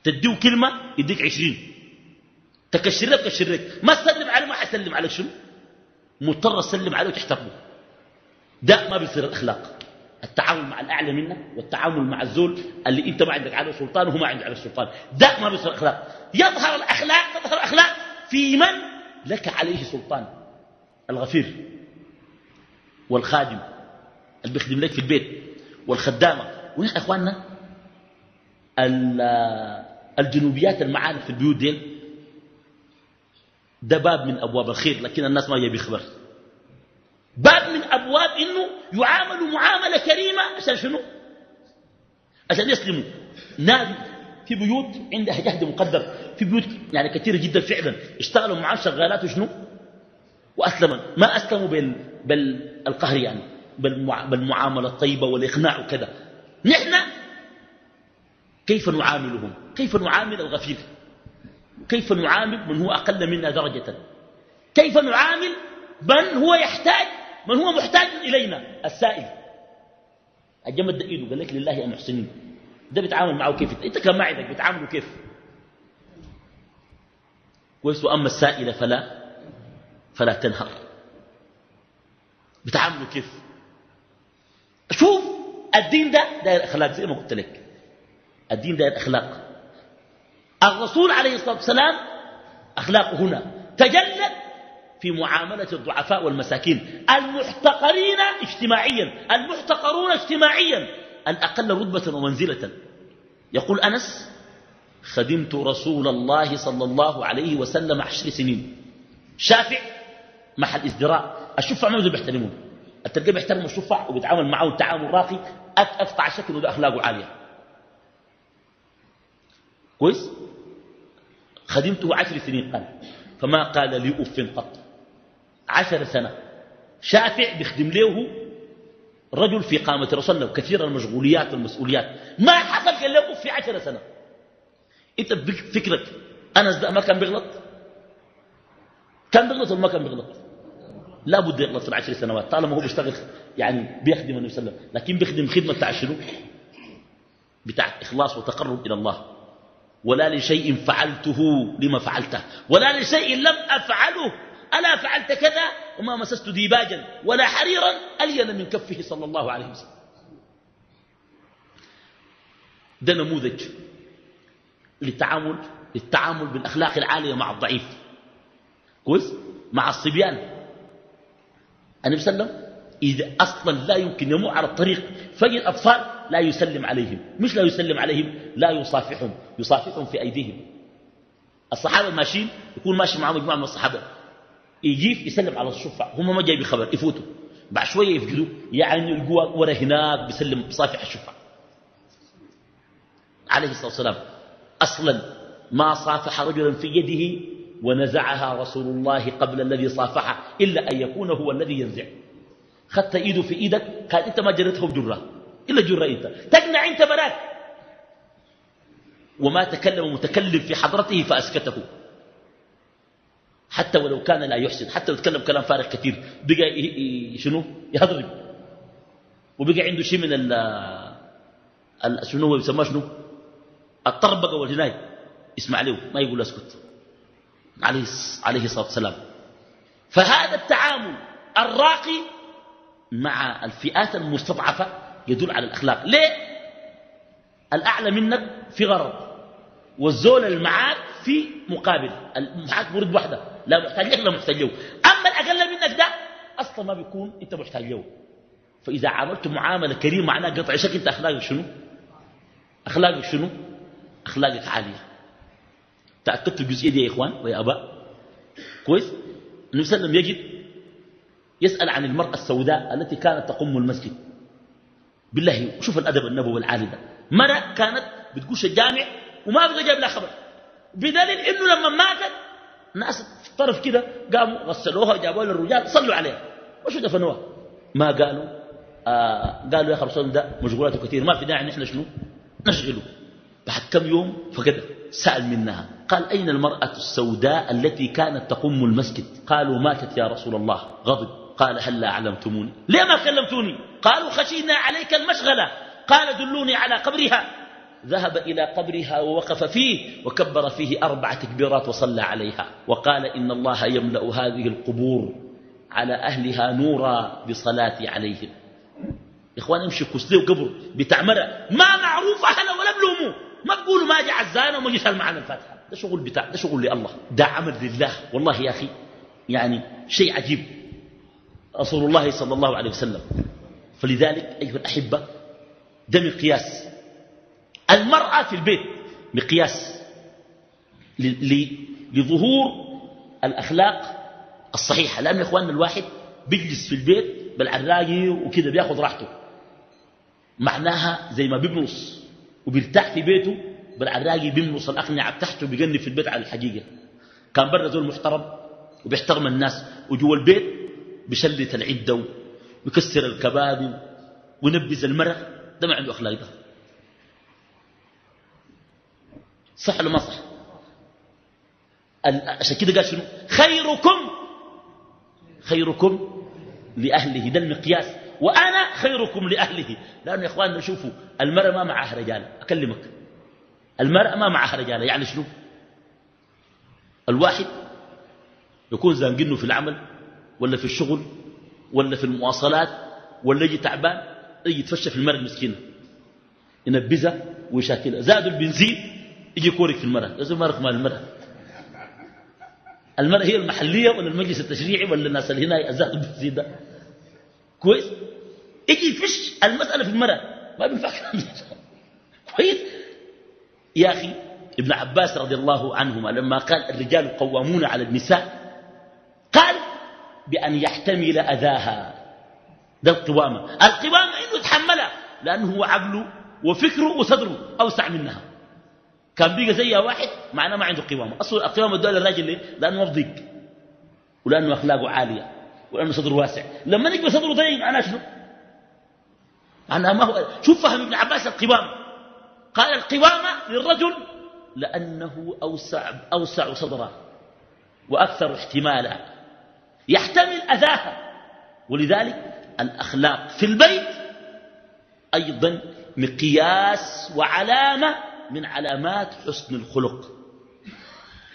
Speaker 2: تديه كلمة يديك عشرين. تكشر لك تكشر لك. ما تسلم عليه ما حيسلم عليك. شنو؟ مضطر تسلم عليه وتحترمه. ده ما بيصير الأخلاق. التعامل مع الأعلى منك والتعامل مع الزول اللي أنت ما عندك عليه سلطان وهو ما عنده عليه سلطان. ده ما بيصير أخلاق. يظهر الأخلاق تظهر الأخلاق في من؟ لك عليه سلطان. الغفير والخادم اللي بيخدم لك في البيت والخدامة. وين يا اخواننا الجنوبيات المعارف في البيوت دين ده باب من أبواب الخير لكن الناس ما يبي خبر. باب من أبواب إنه يعاملوا معاملة كريمة عشان شنو؟ عشان يسلموا. نادي في بيوت عندها جهد مقدر في بيوت يعني كثيرة جدا فعلا. اشتغلوا معاه شغالات وشنو؟ وأسلموا. ما أسلموا بال... بالقهر يعني. بالمع... بالمعاملة الطيبة والإقناع وكذا. نحن كيف نعاملهم؟ كيف نعامل الغفير؟ كيف نعامل من هو أقل منا درجة؟ كيف نعامل من هو يحتاج من هو محتاج إلينا؟ السائل. ده إيده قال لك لله يا محسنين. ده بيتعامل معه كيف؟ أنت كان عندك بيتعاملوا كيف؟ كويس واما السائل فلا فلا تنهر. بيتعاملوا كيف؟ شوف الدين ده داير أخلاق زي ما قلت لك. الدين داير أخلاق. الرسول عليه الصلاة والسلام أخلاقه هنا. تجلت في معاملة الضعفاء والمساكين. المحتقرين اجتماعيا. المحتقرون اجتماعيا. الأقل رتبة ومنزلة. يقول أنس خدمت رسول الله صلى الله عليه وسلم عشر سنين. شافع محل ازدراء. الشفع ما بيحترمون. التلقى بيحترم الشفع وبيتعامل معه التعامل راقي. أقطع شكل وده أخلاقه عالية كويس؟ خدمته عشر سنين قال. فما قال لي أف قط. عشر سنة. شافع بيخدم له رجل في قامة رسول كثير المشغوليات والمسؤوليات. ما حصل قال له في عشر سنة. أنت فكرك أنس ده ما كان بيغلط؟ كان بيغلط ولا ما كان بيغلط؟ لا بد يغلط في العشر سنوات طالما هو بيشتغل يعني بيخدم النبي صلى الله عليه وسلم. لكن بيخدم خدمة بتاع شنو؟ بتاع إخلاص وتقرب إلى الله. ولا لشيء فعلته لما فعلته. ولا لشيء لم أفعله ألا فعلت كذا؟ وما مسست ديباجا ولا حريرا ألين من كفه صلى الله عليه وسلم. ده نموذج للتعامل للتعامل بالأخلاق العالية مع الضعيف. كويس؟ مع الصبيان. النبي صلى الله عليه وسلم إذا أصلا لا يمكن يمر على الطريق فجد أطفال لا يسلم عليهم. مش لا يسلم عليهم لا يصافحهم يصافحهم في أيديهم. الصحابة ماشيين يكون ماشي معهم مجموعة من الصحابة. يجيف يسلم على الشفع هم ما جاي بخبر يفوتوا. بعد شوية يفقدوا. يعني يلقوا ورا هناك بيسلم بصافح الشفع عليه الصلاة والسلام. أصلا ما صافح رجلا في يده ونزعها رسول الله قبل الذي صافحه إلا أن يكون هو الذي ينزع. خدت إيده في إيدك قال أنت ما جرته بجرة. إلا جرة أنت. تقنع أنت براك. وما تكلم متكلم في حضرته فأسكته. حتى ولو كان لا يحسن حتى لو تكلم كلام فارغ كثير بقى شنو؟ يهضرب. وبقى عنده شيء من ال شنو هو يسمى شنو؟ الطربقة والجناي. اسمع له ما يقول اسكت. عليه عليه الصلاة والسلام. فهذا التعامل الراقي مع الفئات المستضعفة يدل على الأخلاق. ليه؟ الأعلى منك في غرض والزول المعاك في مقابل. معاك مرد وحده لا محتاج لك لا محتاج له أما الأقل منك ده أصلا ما بيكون أنت محتاج له فإذا عملت معاملة كريمة معناها قطع شك أنت أخلاقك شنو؟ أخلاقك شنو؟ أخلاقك عالية. تأكدت الجزئية دي يا إخوان ويا أباء؟ كويس؟ النبي صلى الله عليه وسلم يجد يسأل عن المرأة السوداء التي كانت تقوم المسجد. بالله شوف الأدب النبوي العالي ده. مرة كانت بتقوش الجامع وما بقى جاب لها خبر. بدليل إنه لما ماتت ناس في الطرف كده قاموا غسلوها جابوها للرجال صلوا عليها. وشو دفنوها ما قالوا. آه قالوا يا خرصون ده مشغولاته كثير ما في داعي نحن شنو؟ نشغله. بعد كم يوم فقد سأل منها. قال أين المرأة السوداء التي كانت تقوم المسجد؟ قالوا ماتت يا رسول الله. غضب. قال هل لا علمتموني؟ ليه ما كلمتوني؟ قالوا خشينا عليك المشغلة. قال دلوني على قبرها. ذهب إلى قبرها ووقف فيه وكبر فيه أربع تكبيرات وصلى عليها وقال إن الله يملأ هذه القبور على أهلها نورا بصلاة عليهم. إخوان امشي كسلي وقبر بتاع مرة. ما معروف أهلا ولا بلوموا ما تقولوا ما جاء عزانا وما جيت معنا الفاتحة. ده شغل بتاع ده شغل لله. ده عمل لله. والله يا أخي يعني شيء عجيب. رسول الله صلى الله عليه وسلم. فلذلك أيها الأحبة ده مقياس المرأة في البيت مقياس لظهور الأخلاق الصحيحة. لأن يا إخواننا الواحد بيجلس في البيت بالعراقي وكده بياخذ راحته. معناها زي ما بيبنص وبيرتاح في بيته بالعراقي بيمنص الأقنعة بتاعته بيغني في البيت على الحقيقة. كان برا زول محترم وبيحترم الناس وجوا البيت بيشلت العدة ويكسر الكباب وينبز المرأة ده ما عنده أخلاق ده. صح ولا ما صح؟ عشان كده قال شنو؟ خيركم خيركم لأهله ده المقياس. وأنا خيركم لأهله. لأنه يا إخواننا شوفوا المرأة ما معها رجال أكلمك. المرأة ما معها رجال يعني شنو؟ الواحد يكون زانقينه في العمل ولا في الشغل ولا في المواصلات ولا يجي تعبان يجي يتفشى في المرأة المسكينة ينبذها ويشاكلها. زادوا البنزين يجي يكورك في المرأة. لازم ما مال المرأة؟ المرأة هي المحلية ولا المجلس التشريعي ولا الناس اللي هنا البنزين ده كويس؟ يجي يفش المسألة في المرأة. ما بينفع كويس؟ يا أخي ابن عباس رضي الله عنهما لما قال الرجال قوامون على النساء قال بأن يحتمل أذاها. ده القوامة. القوامة إنه يتحملها لأنه هو عقله وفكره وصدره أوسع منها. كان بيجي زيها واحد معناه ما عنده قوامة. أصلا القوامة الدولة الراجل ليه؟ لأنه مضيق ولأنه أخلاقه عالية. ولأنه صدره واسع. لما نجي صدره ضيق معناه شنو؟ معناه ما هو شوف فهم ابن عباس القوامة. قال القوامة للرجل لأنه أوسع, أوسع صدرا وأكثر احتمالا. يحتمل أذاها. ولذلك الأخلاق في البيت أيضا مقياس وعلامة من علامات حسن الخلق.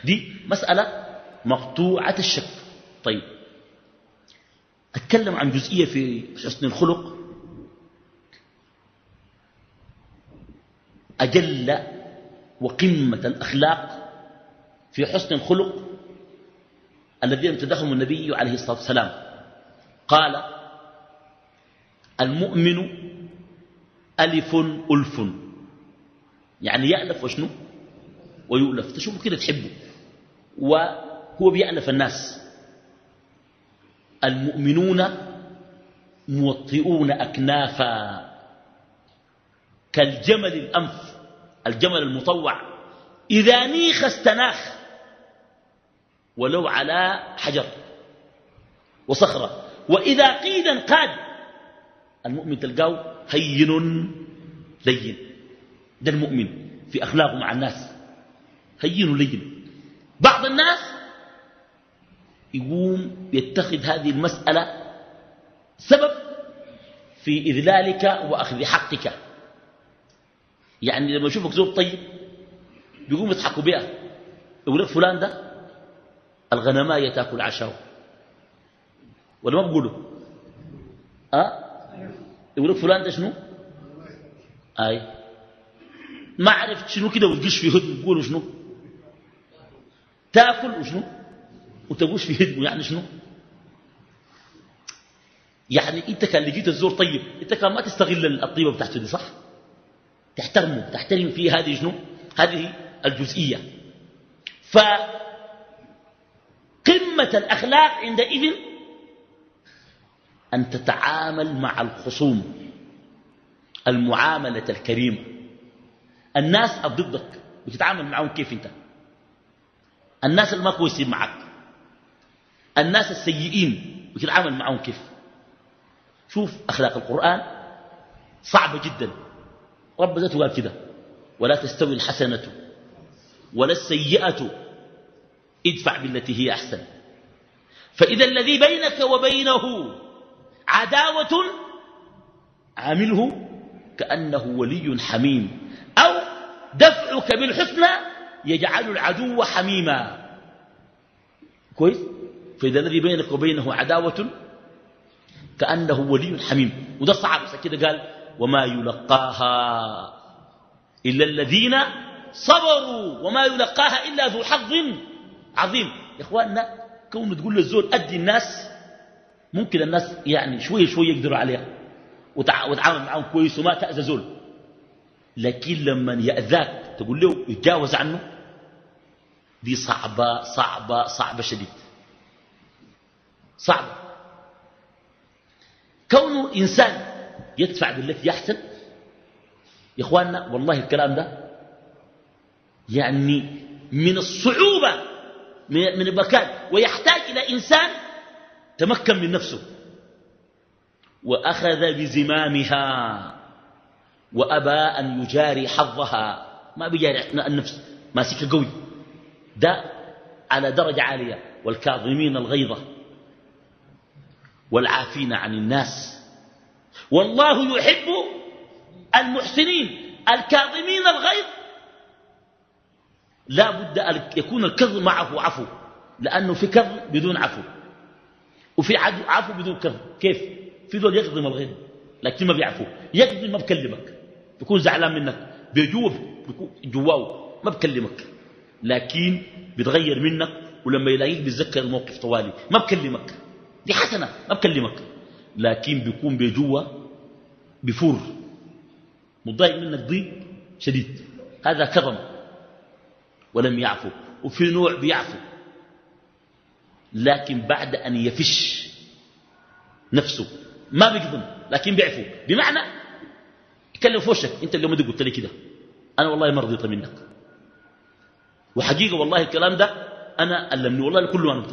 Speaker 2: دي مسألة مقطوعة الشك. طيب. أتكلم عن جزئية في حسن الخلق. أجل وقمة الأخلاق في حسن الخلق الذي امتدحهم النبي عليه الصلاة والسلام. قال المؤمن ألف ألف. يعني يألف وشنو؟ ويؤلف. تشوفوا كده تحبه. وهو بيألف الناس. المؤمنون موطئون أكنافا كالجمل الأنف الجمل المطوع. إذا نيخ استناخ ولو على حجر وصخرة. وإذا قيدا قاد المؤمن تلقاه هين لين. ده المؤمن في أخلاقه مع الناس. هين لين بعض الناس يقوم يتخذ هذه المسألة سبب في إذلالك وأخذ حقك. يعني لما يشوفك زوج طيب بيقوم يضحكوا بها يقول لك فلان ده الغنماية تاكل عشاو ولا ما بقولوا أه؟ يقول لك فلان ده شنو؟ أي. ما عرفت شنو كده وتقش في هدم تقولوا شنو تاكل وشنو؟ وتقوش في هدم يعني شنو؟ يعني انت كان لقيت الزور طيب انت كان ما تستغل الطيبة بتاعته دي صح؟ تحترمه تحترم فيه هذه شنو؟ هذه الجزئية. فقمة الأخلاق عندئذ أن تتعامل مع الخصوم المعاملة الكريمة. الناس ضدك بتتعامل معهم كيف انت؟ الناس اللي ما كويسين معك الناس السيئين بتتعامل معهم كيف؟ شوف أخلاق القرآن صعبة جدا. رب ذاته قال كده ولا تستوي الحسنة ولا السيئة ادفع بالتي هي أحسن. فإذا الذي بينك وبينه عداوة عامله كأنه ولي حميم. أو دفعك بالحسنى يجعل العدو حميما. كويس؟ فإذا الذي بينك وبينه عداوة كأنه ولي حميم. وده صعب كده قال وما يلقاها إلا الذين صبروا وما يلقاها إلا ذو حظ عظيم. يا إخواننا كون تقول للزول أدي الناس ممكن الناس يعني شوية شوية يقدروا عليها وتعامل معهم كويس وما تأذى زول. لكن لما يأذاك تقول له يتجاوز عنه؟ دي صعبة صعبة صعبة شديد. صعبة. كونه إنسان يدفع بالتي يحسن؟ يا إخواننا والله الكلام ده يعني من الصعوبة من المكان ويحتاج إلى إنسان تمكن من نفسه. وأخذ بزمامها وأبى أن يجاري حظها. ما بيجاري النفس ماسكه قوي. ده على درجة عالية. والكاظمين الغيظة. والعافين عن الناس. والله يحب المحسنين. الكاظمين الغيظ. لا بد أن يكون الكظم معه عفو. لأنه في كظم بدون عفو. وفي عفو بدون كظم. كيف؟ في دول يكظم الغيظ. لكن ما بيعفو يكظم ما بكلمك. بيكون زعلان منك. بيجوه جواه ما بكلمك. لكن بيتغير منك ولما يلاقيك بيتذكر الموقف طوالي ما بكلمك. دي حسنة ما بكلمك. لكن بيكون بجوا بفور مضايق منك ضيق شديد. هذا كظم. ولم يعفو. وفي نوع بيعفو. لكن بعد أن يفش نفسه. ما بيقضم لكن بيعفو. بمعنى يكلم في وشك. انت اليوم قلت لي كده. أنا والله ما رضيت منك. وحقيقة والله الكلام ده أنا علمني والله كله أنا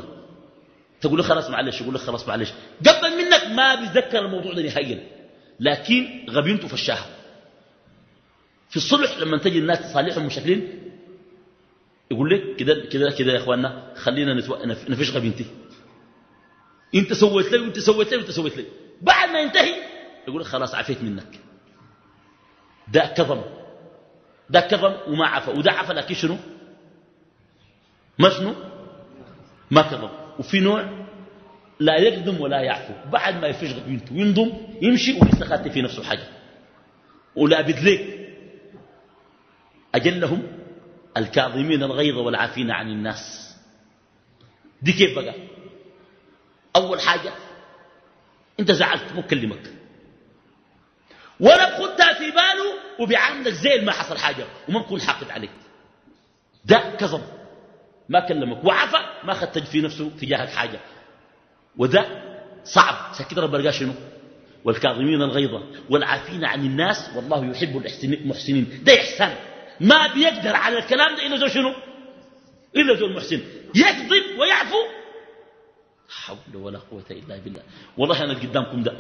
Speaker 2: تقول له خلاص معلش يقول لك خلاص معلش. قبل منك ما بيتذكر الموضوع ده نهائيا. لكن غبينته فشاها. في الصلح لما تجي الناس تصالحهم مشاكلين يقول لك كده كده كده يا إخواننا خلينا. نفش غبينتي. انت سويت لي وانت سويت لي وانت سويت لي. بعد ما ينتهي يقول لك خلاص عفيت منك. ده كظم. ده كظم وما عفى وده عفى لكن شنو؟ ما شنو؟ ما كظم. وفي نوع لا يقدم ولا يعفو. بعد ما يفش بنته وينضم يمشي ويستخدم في نفسه حاجة ولا بدليك أجلهم الكاظمين الغيظ والعافين عن الناس. دي كيف بقى؟ أول حاجة أنت زعلت مو ولا بخدها في باله وبيعاملك زي ما حصل حاجة وما بكون حاقد عليك. ده كظم. ما كلمك. وعفى ما خدت في نفسه تجاهك حاجة وده صعب. سكت ربنا قال شنو؟ والكاظمين الغيظة والعافين عن الناس والله يحب المحسنين. ده إحسان. ما بيقدر على الكلام ده إلا زو شنو؟ إلا زو المحسن يكذب ويعفو. حول ولا قوة إلا بالله. والله أنا قدامكم ده.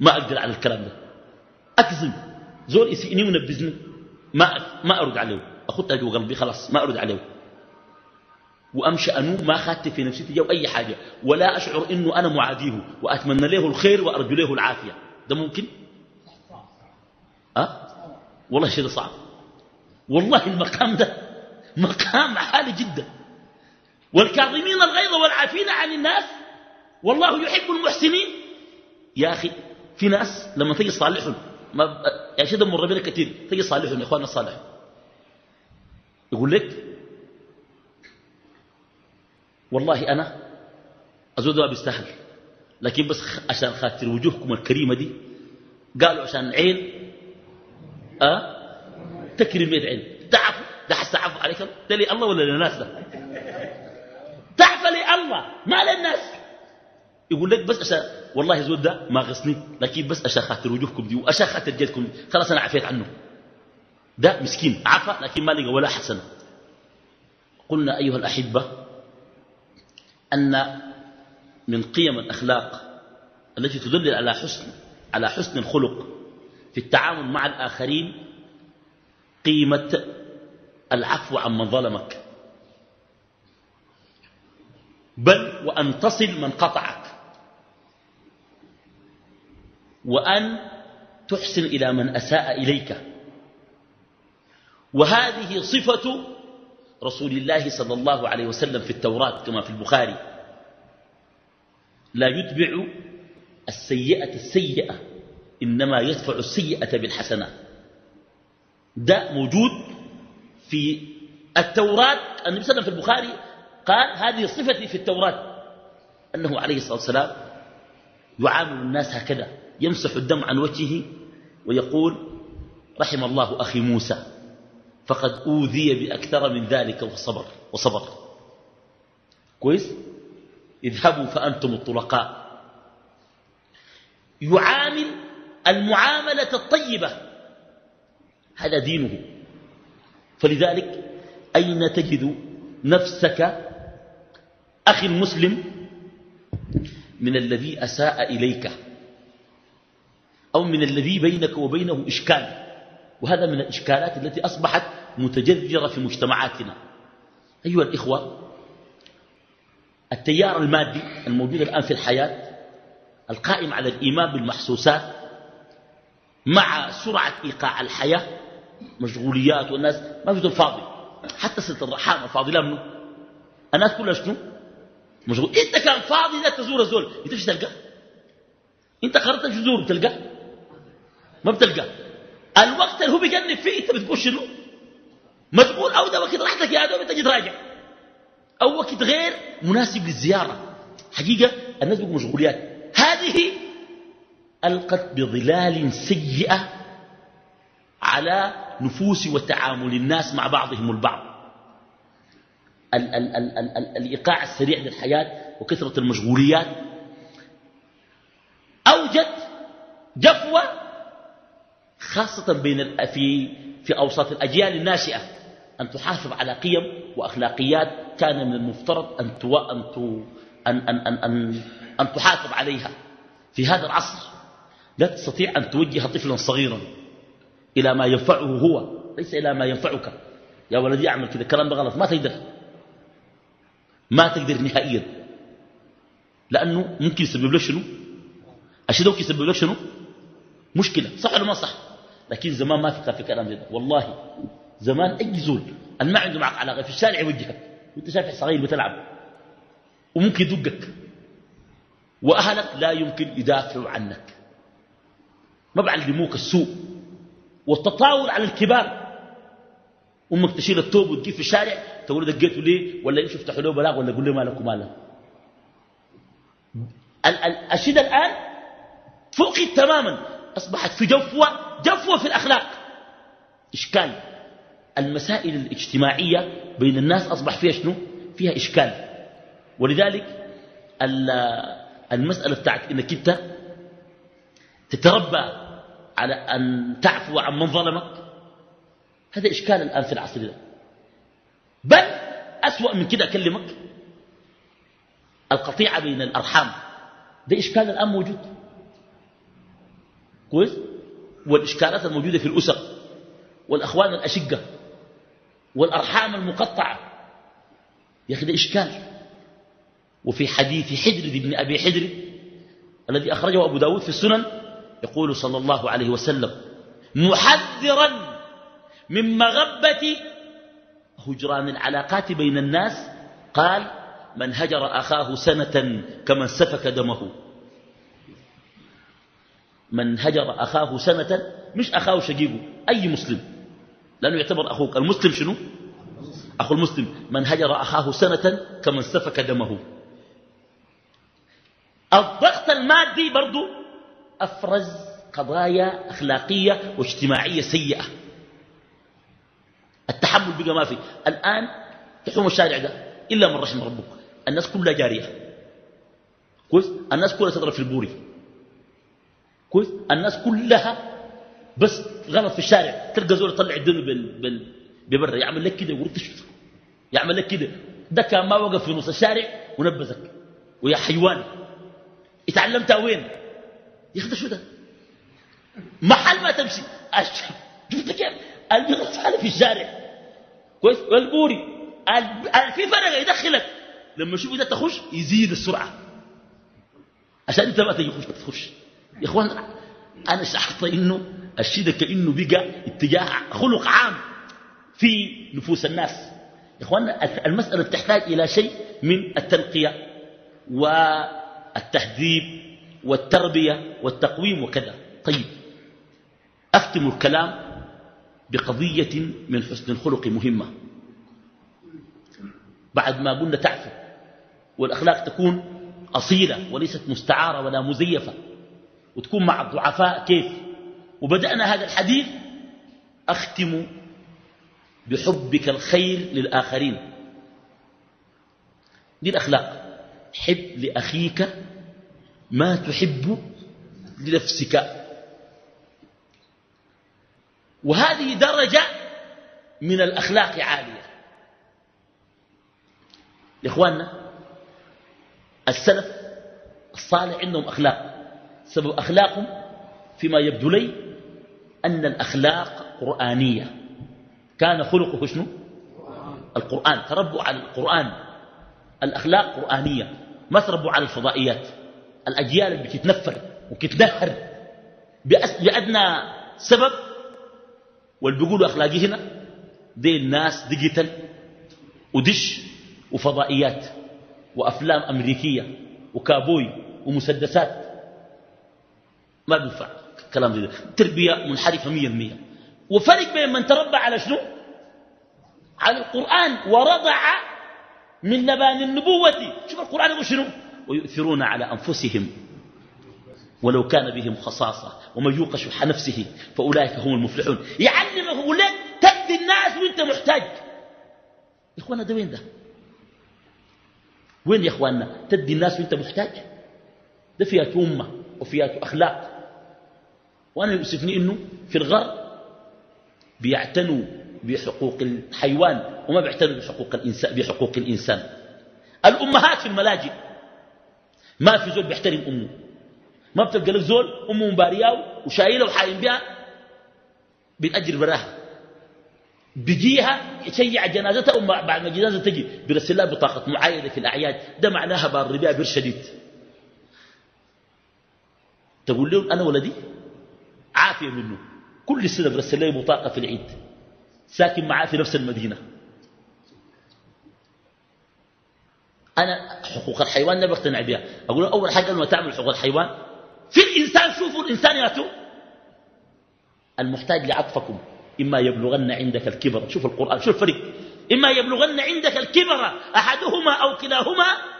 Speaker 2: ما أقدر على الكلام ده. أكذب. زول يسئني ونبذني ما ما أرد عليه. أخذت أجو قلبي خلاص ما أرد عليه. وأمشي أنو ما خدت في نفسي تجاو أي حاجة. ولا أشعر إنه أنا معاديه. وأتمنى له الخير وأرجو له العافية. ده ممكن؟ أه؟ والله شيء صعب. والله المقام ده مقام عالي جدا. والكاظمين الغيظ والعافين عن الناس. والله يحب المحسنين. يا أخي في ناس لما تجي تصالحهم ما يا شيخ مر بنا كثير تجي تصالحهم يا إخواننا الصالحين. يقول لك والله أنا أزود ما بيستاهل لكن بس عشان خاطر وجوهكم الكريمة دي قالوا عشان عين أه؟ تكرم يد عين. تعفوا ده عليك. ده لي الله ولا للناس ده؟ تعفى لي الله؟ ما للناس. يقول لك بس عشان والله زود ده ما غصني لكن بس عشان خاطر وجوهكم دي وعشان خاطر جلدكم خلاص أنا عفيت عنه. ده مسكين عفى لكن ما لقى ولا حسنه قلنا أيها الأحبة أن من قيم الأخلاق التي تدل على حسن على حسن الخلق في التعامل مع الآخرين قيمة العفو عمن ظلمك. بل وأن تصل من قطعك. وأن تحسن إلى من أساء إليك. وهذه صفة رسول الله صلى الله عليه وسلم في التوراة كما في البخاري. لا يتبع السيئة السيئة إنما يدفع السيئة بالحسنات ده موجود في التوراة. النبي صلى الله عليه وسلم في البخاري قال هذه صفتي في التوراة أنه عليه الصلاة والسلام يعامل الناس هكذا. يمسح الدم عن وجهه ويقول رحم الله أخي موسى فقد أوذي بأكثر من ذلك وصبر وصبر. كويس؟ اذهبوا فأنتم الطلقاء. يعامل المعاملة الطيبة. هذا دينه. فلذلك أين تجد نفسك أخي المسلم؟ من الذي أساء إليك. أو من الذي بينك وبينه إشكال. وهذا من الإشكالات التي أصبحت متجذرة في مجتمعاتنا. أيها الإخوة التيار المادي الموجود الآن في الحياة القائم على الإيمان بالمحسوسات مع سرعة إيقاع الحياة مشغوليات والناس ما في فاضي. حتى سلطة الرحام الفاضلة منه. الناس كلها شنو؟ مشغول. إنت كان فاضي لا تزور الزول إنت إيش تلقى؟ إنت قررت تزور تلقى؟ ما بتلقى. الوقت اللي هو بيجنب فيه انت بتقول شنو؟ ما تقول أو ده وقت راحتك يا دوب انت تراجع أو وقت غير مناسب للزيارة. حقيقة الناس بيقوا مشغوليات. هذه ألقت بظلال سيئة على نفوس وتعامل الناس مع بعضهم البعض. ال ال ال ال ال الإيقاع السريع للحياة وكثرة المشغوليات أوجد جفوة خاصة بين في في أوساط الأجيال الناشئة. أن تحافظ على قيم وأخلاقيات كان من المفترض أن تو أن أن أن أن, أن, أن تحافظ عليها. في هذا العصر لا تستطيع أن توجه طفلا صغيرا إلى ما ينفعه هو. ليس إلى ما ينفعك. يا ولدي اعمل كذا. الكلام ده غلط. ما تقدر. ما تقدر نهائيا. لأنه ممكن يسبب له شنو؟ الشيء ممكن يسبب له شنو؟ مشكلة. صح ولا ما صح؟ لكن زمان ما في في كلام ده والله زمان أي زول ما عنده معك علاقة في الشارع يوجهك وأنت شايف صغير بتلعب وممكن يدقك وأهلك لا يمكن يدافعوا عنك. ما بعلموك السوء والتطاول على الكبار. أمك تشيل الثوب وتجيب في الشارع تقول دقيته ليه؟ ولا يمشي يفتحوا له بلاغ ولا يقول له مالك ومالك الشيء الآن؟ فوقي تماما. أصبحت في جفوة جفوة في الأخلاق. إشكال. المسائل الاجتماعية بين الناس أصبح فيها شنو؟ فيها إشكال. ولذلك المسألة بتاعت إنك أنت تتربى على أن تعفو عن من ظلمك هذا إشكال الآن في العصر ده. بل أسوأ من كده أكلمك القطيعة بين الأرحام. ده إشكال الآن موجود. كويس والإشكالات الموجودة في الأسر والأخوان الأشقة والأرحام المقطعة. يا أخي ده إشكال. وفي حديث حجر بن أبي حجر الذي أخرجه أبو داود في السنن يقول صلى الله عليه وسلم محذرا من مغبة هجران العلاقات بين الناس. قال من هجر أخاه سنة كمن سفك دمه. من هجر أخاه سنة مش أخاه شقيقه أي مسلم. لأنه يعتبر أخوك. المسلم شنو؟ أخو المسلم. من هجر أخاه سنة كمن سفك دمه. الضغط المادي برضو أفرز قضايا أخلاقية واجتماعية سيئة. التحمل بقى ما في. الآن تحوم الشارع ده إلا من رحم ربك. الناس كلها جارية. كويس الناس كلها تضرب في البوري. كويس؟ الناس كلها بس غلط في الشارع. تلقى زول يطلع الدنيا بال... بال... ببرا يعمل لك كده يقول تشوف يعمل لك كده. ده كان ما وقف في نص الشارع ونبذك. ويا حيوان. اتعلمتها وين؟ يا أخي شو ده؟ محل ما تمشي. شفت كيف؟ البغل في الشارع. كويس؟ والبوري في فرق يدخلك. لما يشوف ده تخش يزيد السرعة. عشان أنت ما تجي تخش. يا إخوان أنا شعرت إنه الشيء ده كإنه بقى اتجاه خلق عام في نفوس الناس. يا اخوان المسألة تحتاج إلى شيء من التنقيه والتهذيب والتربية والتقويم وكذا. طيب أختم الكلام بقضية من حسن الخلق مهمة. بعد ما قلنا تعفو والأخلاق تكون أصيلة وليست مستعارة ولا مزيفة. وتكون مع الضعفاء كيف؟ وبدأنا هذا الحديث أختم بحبك الخير للآخرين. دي الأخلاق. حب لأخيك ما تحب لنفسك. وهذه درجة من الأخلاق عالية. يا إخواننا السلف الصالح عندهم أخلاق. سبب أخلاقهم فيما يبدو لي أن الأخلاق قرآنية. كان خلقه شنو؟ القرآن. تربوا على القرآن. الأخلاق قرآنية. ما تربوا على الفضائيات. الأجيال اللي بتتنفر وتتدهر بأدنى سبب. واللي بيقولوا أخلاقي هنا. دي الناس ديجيتال ودش وفضائيات وأفلام أمريكية وكابوي ومسدسات. ما بينفع كلام زي ده. تربية منحرفة مية المية وفرق بين من تربى على شنو؟ على القرآن. ورضع من لبان النبوة. شوف القرآن يقول شنو؟ ويؤثرون على أنفسهم. ولو كان بهم خصاصة. ومن يوق شح نفسه فأولئك هم المفلحون. يعلمه لك تدي الناس وانت محتاج. يا إخوانا ده وين ده؟ وين يا اخوانا تدي الناس وانت محتاج؟ ده فيها أمة وفيها أخلاق. وأنا يؤسفني أنه في الغرب بيعتنوا بحقوق الحيوان وما بيعتنوا بحقوق الإنسان, بحقوق الإنسان. الأمهات في الملاجئ. ما في زول بيحترم أمه. ما بتلقى لك زول أمه مبارياه وشايله وحايم بها بيتأجر براها. بيجيها يشيع جنازتها بعد ما الجنازة تجي بيرسل لها بطاقة معايدة في الأعياد. ده معناها بار بير شديد تقول لهم أنا ولدي؟ عافية منه. كل سنة برسل لي بطاقة في العيد. ساكن معاه في نفس المدينة. أنا حقوق الحيوان نبي أقتنع بها. أقول أول حاجة لما تعمل حقوق الحيوان. في الإنسان شوفوا الإنسان ياتوا المحتاج لعطفكم. إما يبلغن عندك الكبر. شوف القرآن. شوف الفرق إما يبلغن عندك الكبر أحدهما أو كلاهما.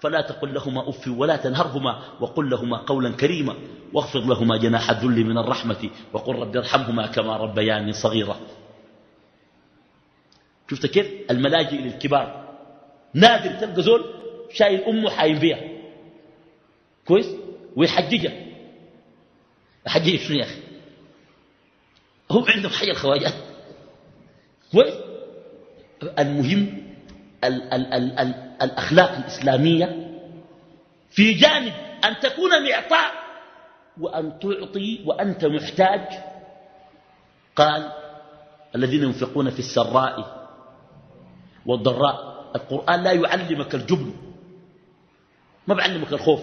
Speaker 2: فلا تقل لهما أف ولا تنهرهما وقل لهما قولا كريما واخفض لهما جناح الذل من الرحمة وقل رب ارحمهما كما ربياني صغيرة شفت كيف؟ الملاجئ للكبار. نادر تلقى زول شايل أمه حايم بيها. كويس؟ ويحججها. يحجج شنو يا أخي؟ هم عندهم حي الخواجات. كويس؟ المهم ال ال ال ال الأخلاق الإسلامية في جانب أن تكون معطاء وأن تعطي وأنت محتاج. قال الذين ينفقون في السراء والضراء. القرآن لا يعلمك الجبن ما بعلمك الخوف.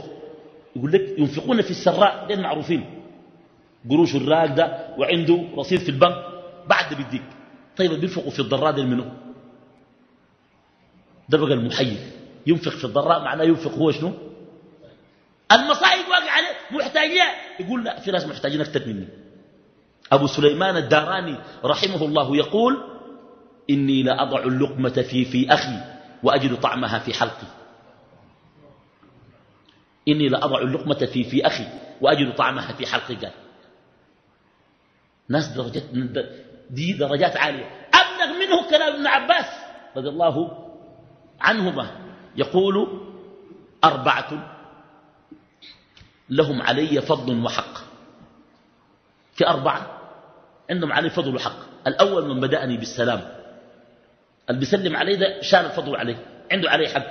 Speaker 2: يقول لك ينفقون في السراء دين معروفين. قروش الراق ده وعنده رصيد في البنك بعد بيديك. طيب بينفقوا في الضراء دين منه ده بقى المحير ينفق في الضراء معناه ينفق هو شنو؟ المصائب واقع عليه محتاجين يقول لا في ناس محتاجين أكثر مني. أبو سليمان الداراني رحمه الله يقول إني لأضع اللقمة في في أخي وأجد طعمها في حلقي. إني لأضع اللقمة في في أخي وأجد طعمها في حلقي قال. ناس درجات دي درجات عالية. أبلغ منه كلام ابن عباس رضي الله عنهما يقول أربعة لهم علي فضل وحق. في أربعة عندهم علي فضل وحق. الأول من بدأني بالسلام. اللي بيسلم عليه ده شان الفضل عليه. عنده عليه حق.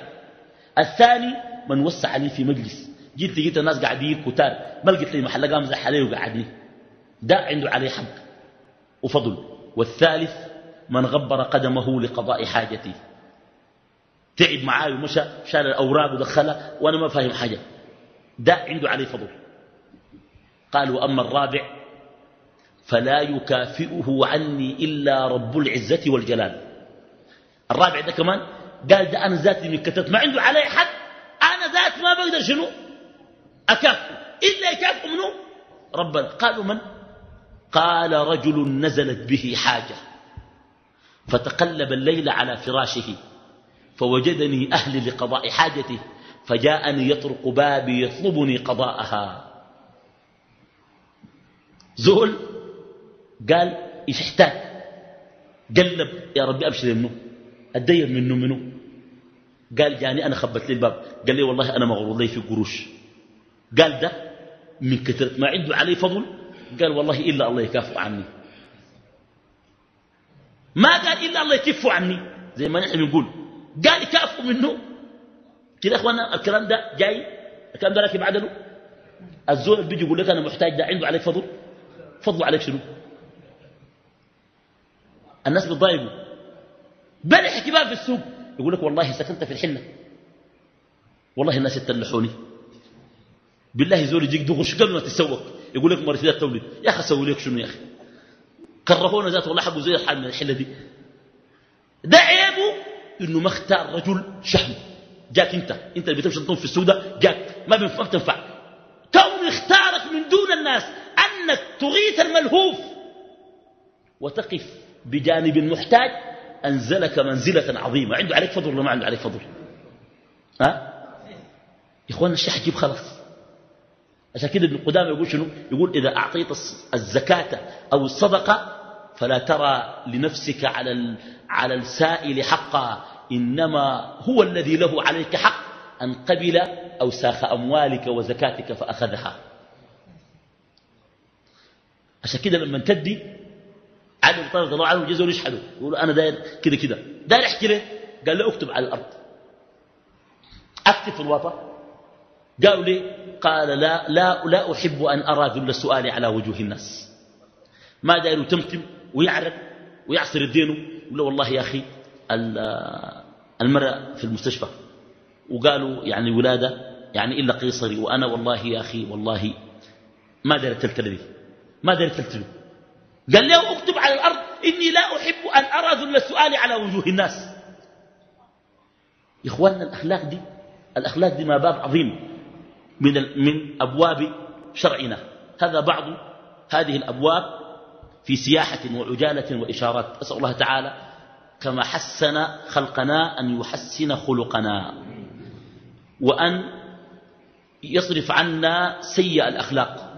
Speaker 2: الثاني من وسع عليه في مجلس. جيت لقيت الناس قاعدين كتار ما لقيت لي محل قام زح عليه وقعدني ده عنده عليه حق وفضل. والثالث من غبر قدمه لقضاء حاجته تعب معاه ومشى شال الأوراق ودخلها وأنا ما فاهم حاجة. ده عنده عليه فضل. قال وأما الرابع فلا يكافئه عني إلا رب العزة والجلال. الرابع ده كمان قال ده أنا ذاتي من كتبت ما عنده علي حد. أنا ذات ما بقدر شنو؟ أكافئه. إلا يكافئ منه ربنا. قالوا من قال رجل نزلت به حاجة فتقلب الليل على فراشه. فوجدني أهلي لقضاء حاجته فجاءني يطرق بابي يطلبني قضاءها. زول قال إيش احتاج؟ قلب يا ربي أبشر منه أدير منه منه. قال جاني أنا خبت لي الباب. قال لي والله أنا مغرور لي في قروش. قال ده من كثرة ما عنده علي فضل. قال والله إلا الله يكافئ عني. ما قال إلا الله يكف عني زي ما نحن بنقول قال يكافئ منه. كده إخوانا الكلام ده جاي؟ الكلام ده راكب عدله الزول اللي بيجي يقول لك أنا محتاج ده عنده عليك فضل؟ فضل عليك شنو؟ الناس بتضايقوا بل حكباب في السوق. يقول لك والله سكنت في الحله والله الناس يتلحوني بالله زول يجيك دغش قبل ما تتسوق يقول لك مرتدات تولد يا أخي أسوي لك شنو يا أخي؟ كرهونا ذات والله حقه زي الحال من الحله دي. ده عيبه. إنه ما اختار رجل شهم جاك أنت. أنت اللي بتمشي تطوف في السودة جاك. ما بينفع تنفع كون اختارك من دون الناس أنك تغيث الملهوف وتقف بجانب المحتاج أنزلك منزلة عظيمة. عنده عليك فضل ولا ما عنده عليك فضل؟ ها؟ يا اخوانا الشيء حجيب خلاص. عشان كده ابن قدامة يقول شنو؟ يقول إذا أعطيت الزكاة أو الصدقة فلا ترى لنفسك على على السائل حقا. إنما هو الذي له عليك حق أن قبل أو ساخ أموالك وزكاتك فأخذها. عشان كده لما تدي علي بن طالب الله عنه جزوا يشحدوا يقولوا أنا داير كده كده. داير أحكي له قال له اكتب على الأرض. أكتب في الوطن. قالوا لي قال لا لا لا أحب أن أرى ذل السؤال على وجوه الناس. ما داير يتمتم ويعرق ويعصر الدينه يقول له والله يا أخي المرأة في المستشفى. وقالوا يعني ولادة يعني إلا قيصري وأنا والله يا أخي والله ما دارت تلتلي ما دارت تلتلي. قال له اكتب على الأرض إني لا أحب أن أرى ذل السؤال على وجوه الناس. إخواننا الأخلاق دي الأخلاق دي ما باب عظيم من, من أبواب شرعنا. هذا بعض هذه الأبواب في سياحة وعجالة وإشارات. أسأل الله تعالى كما حسن خلقنا أن يحسن خلقنا وأن يصرف عنا سيء الأخلاق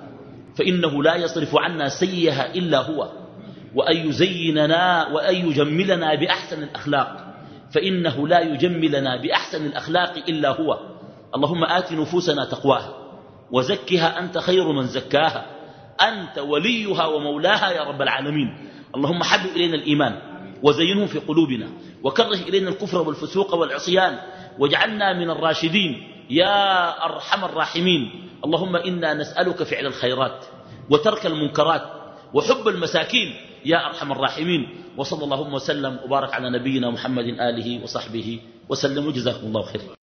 Speaker 2: فإنه لا يصرف عنا سيئها إلا هو وأن يزيننا وأن يجملنا بأحسن الأخلاق فإنه لا يجملنا بأحسن الأخلاق إلا هو اللهم آت نفوسنا تقواها وزكها أنت خير من زكاها أنت وليها ومولاها يا رب العالمين اللهم حبب إلينا الإيمان وزينه في قلوبنا. وكره إلينا الكفر والفسوق والعصيان. واجعلنا من الراشدين. يا أرحم الراحمين. اللهم إنا نسألك فعل الخيرات وترك المنكرات وحب المساكين. يا أرحم الراحمين. وصلى اللهم وسلم وبارك على نبينا محمد آله وصحبه وسلم. وجزاكم الله خير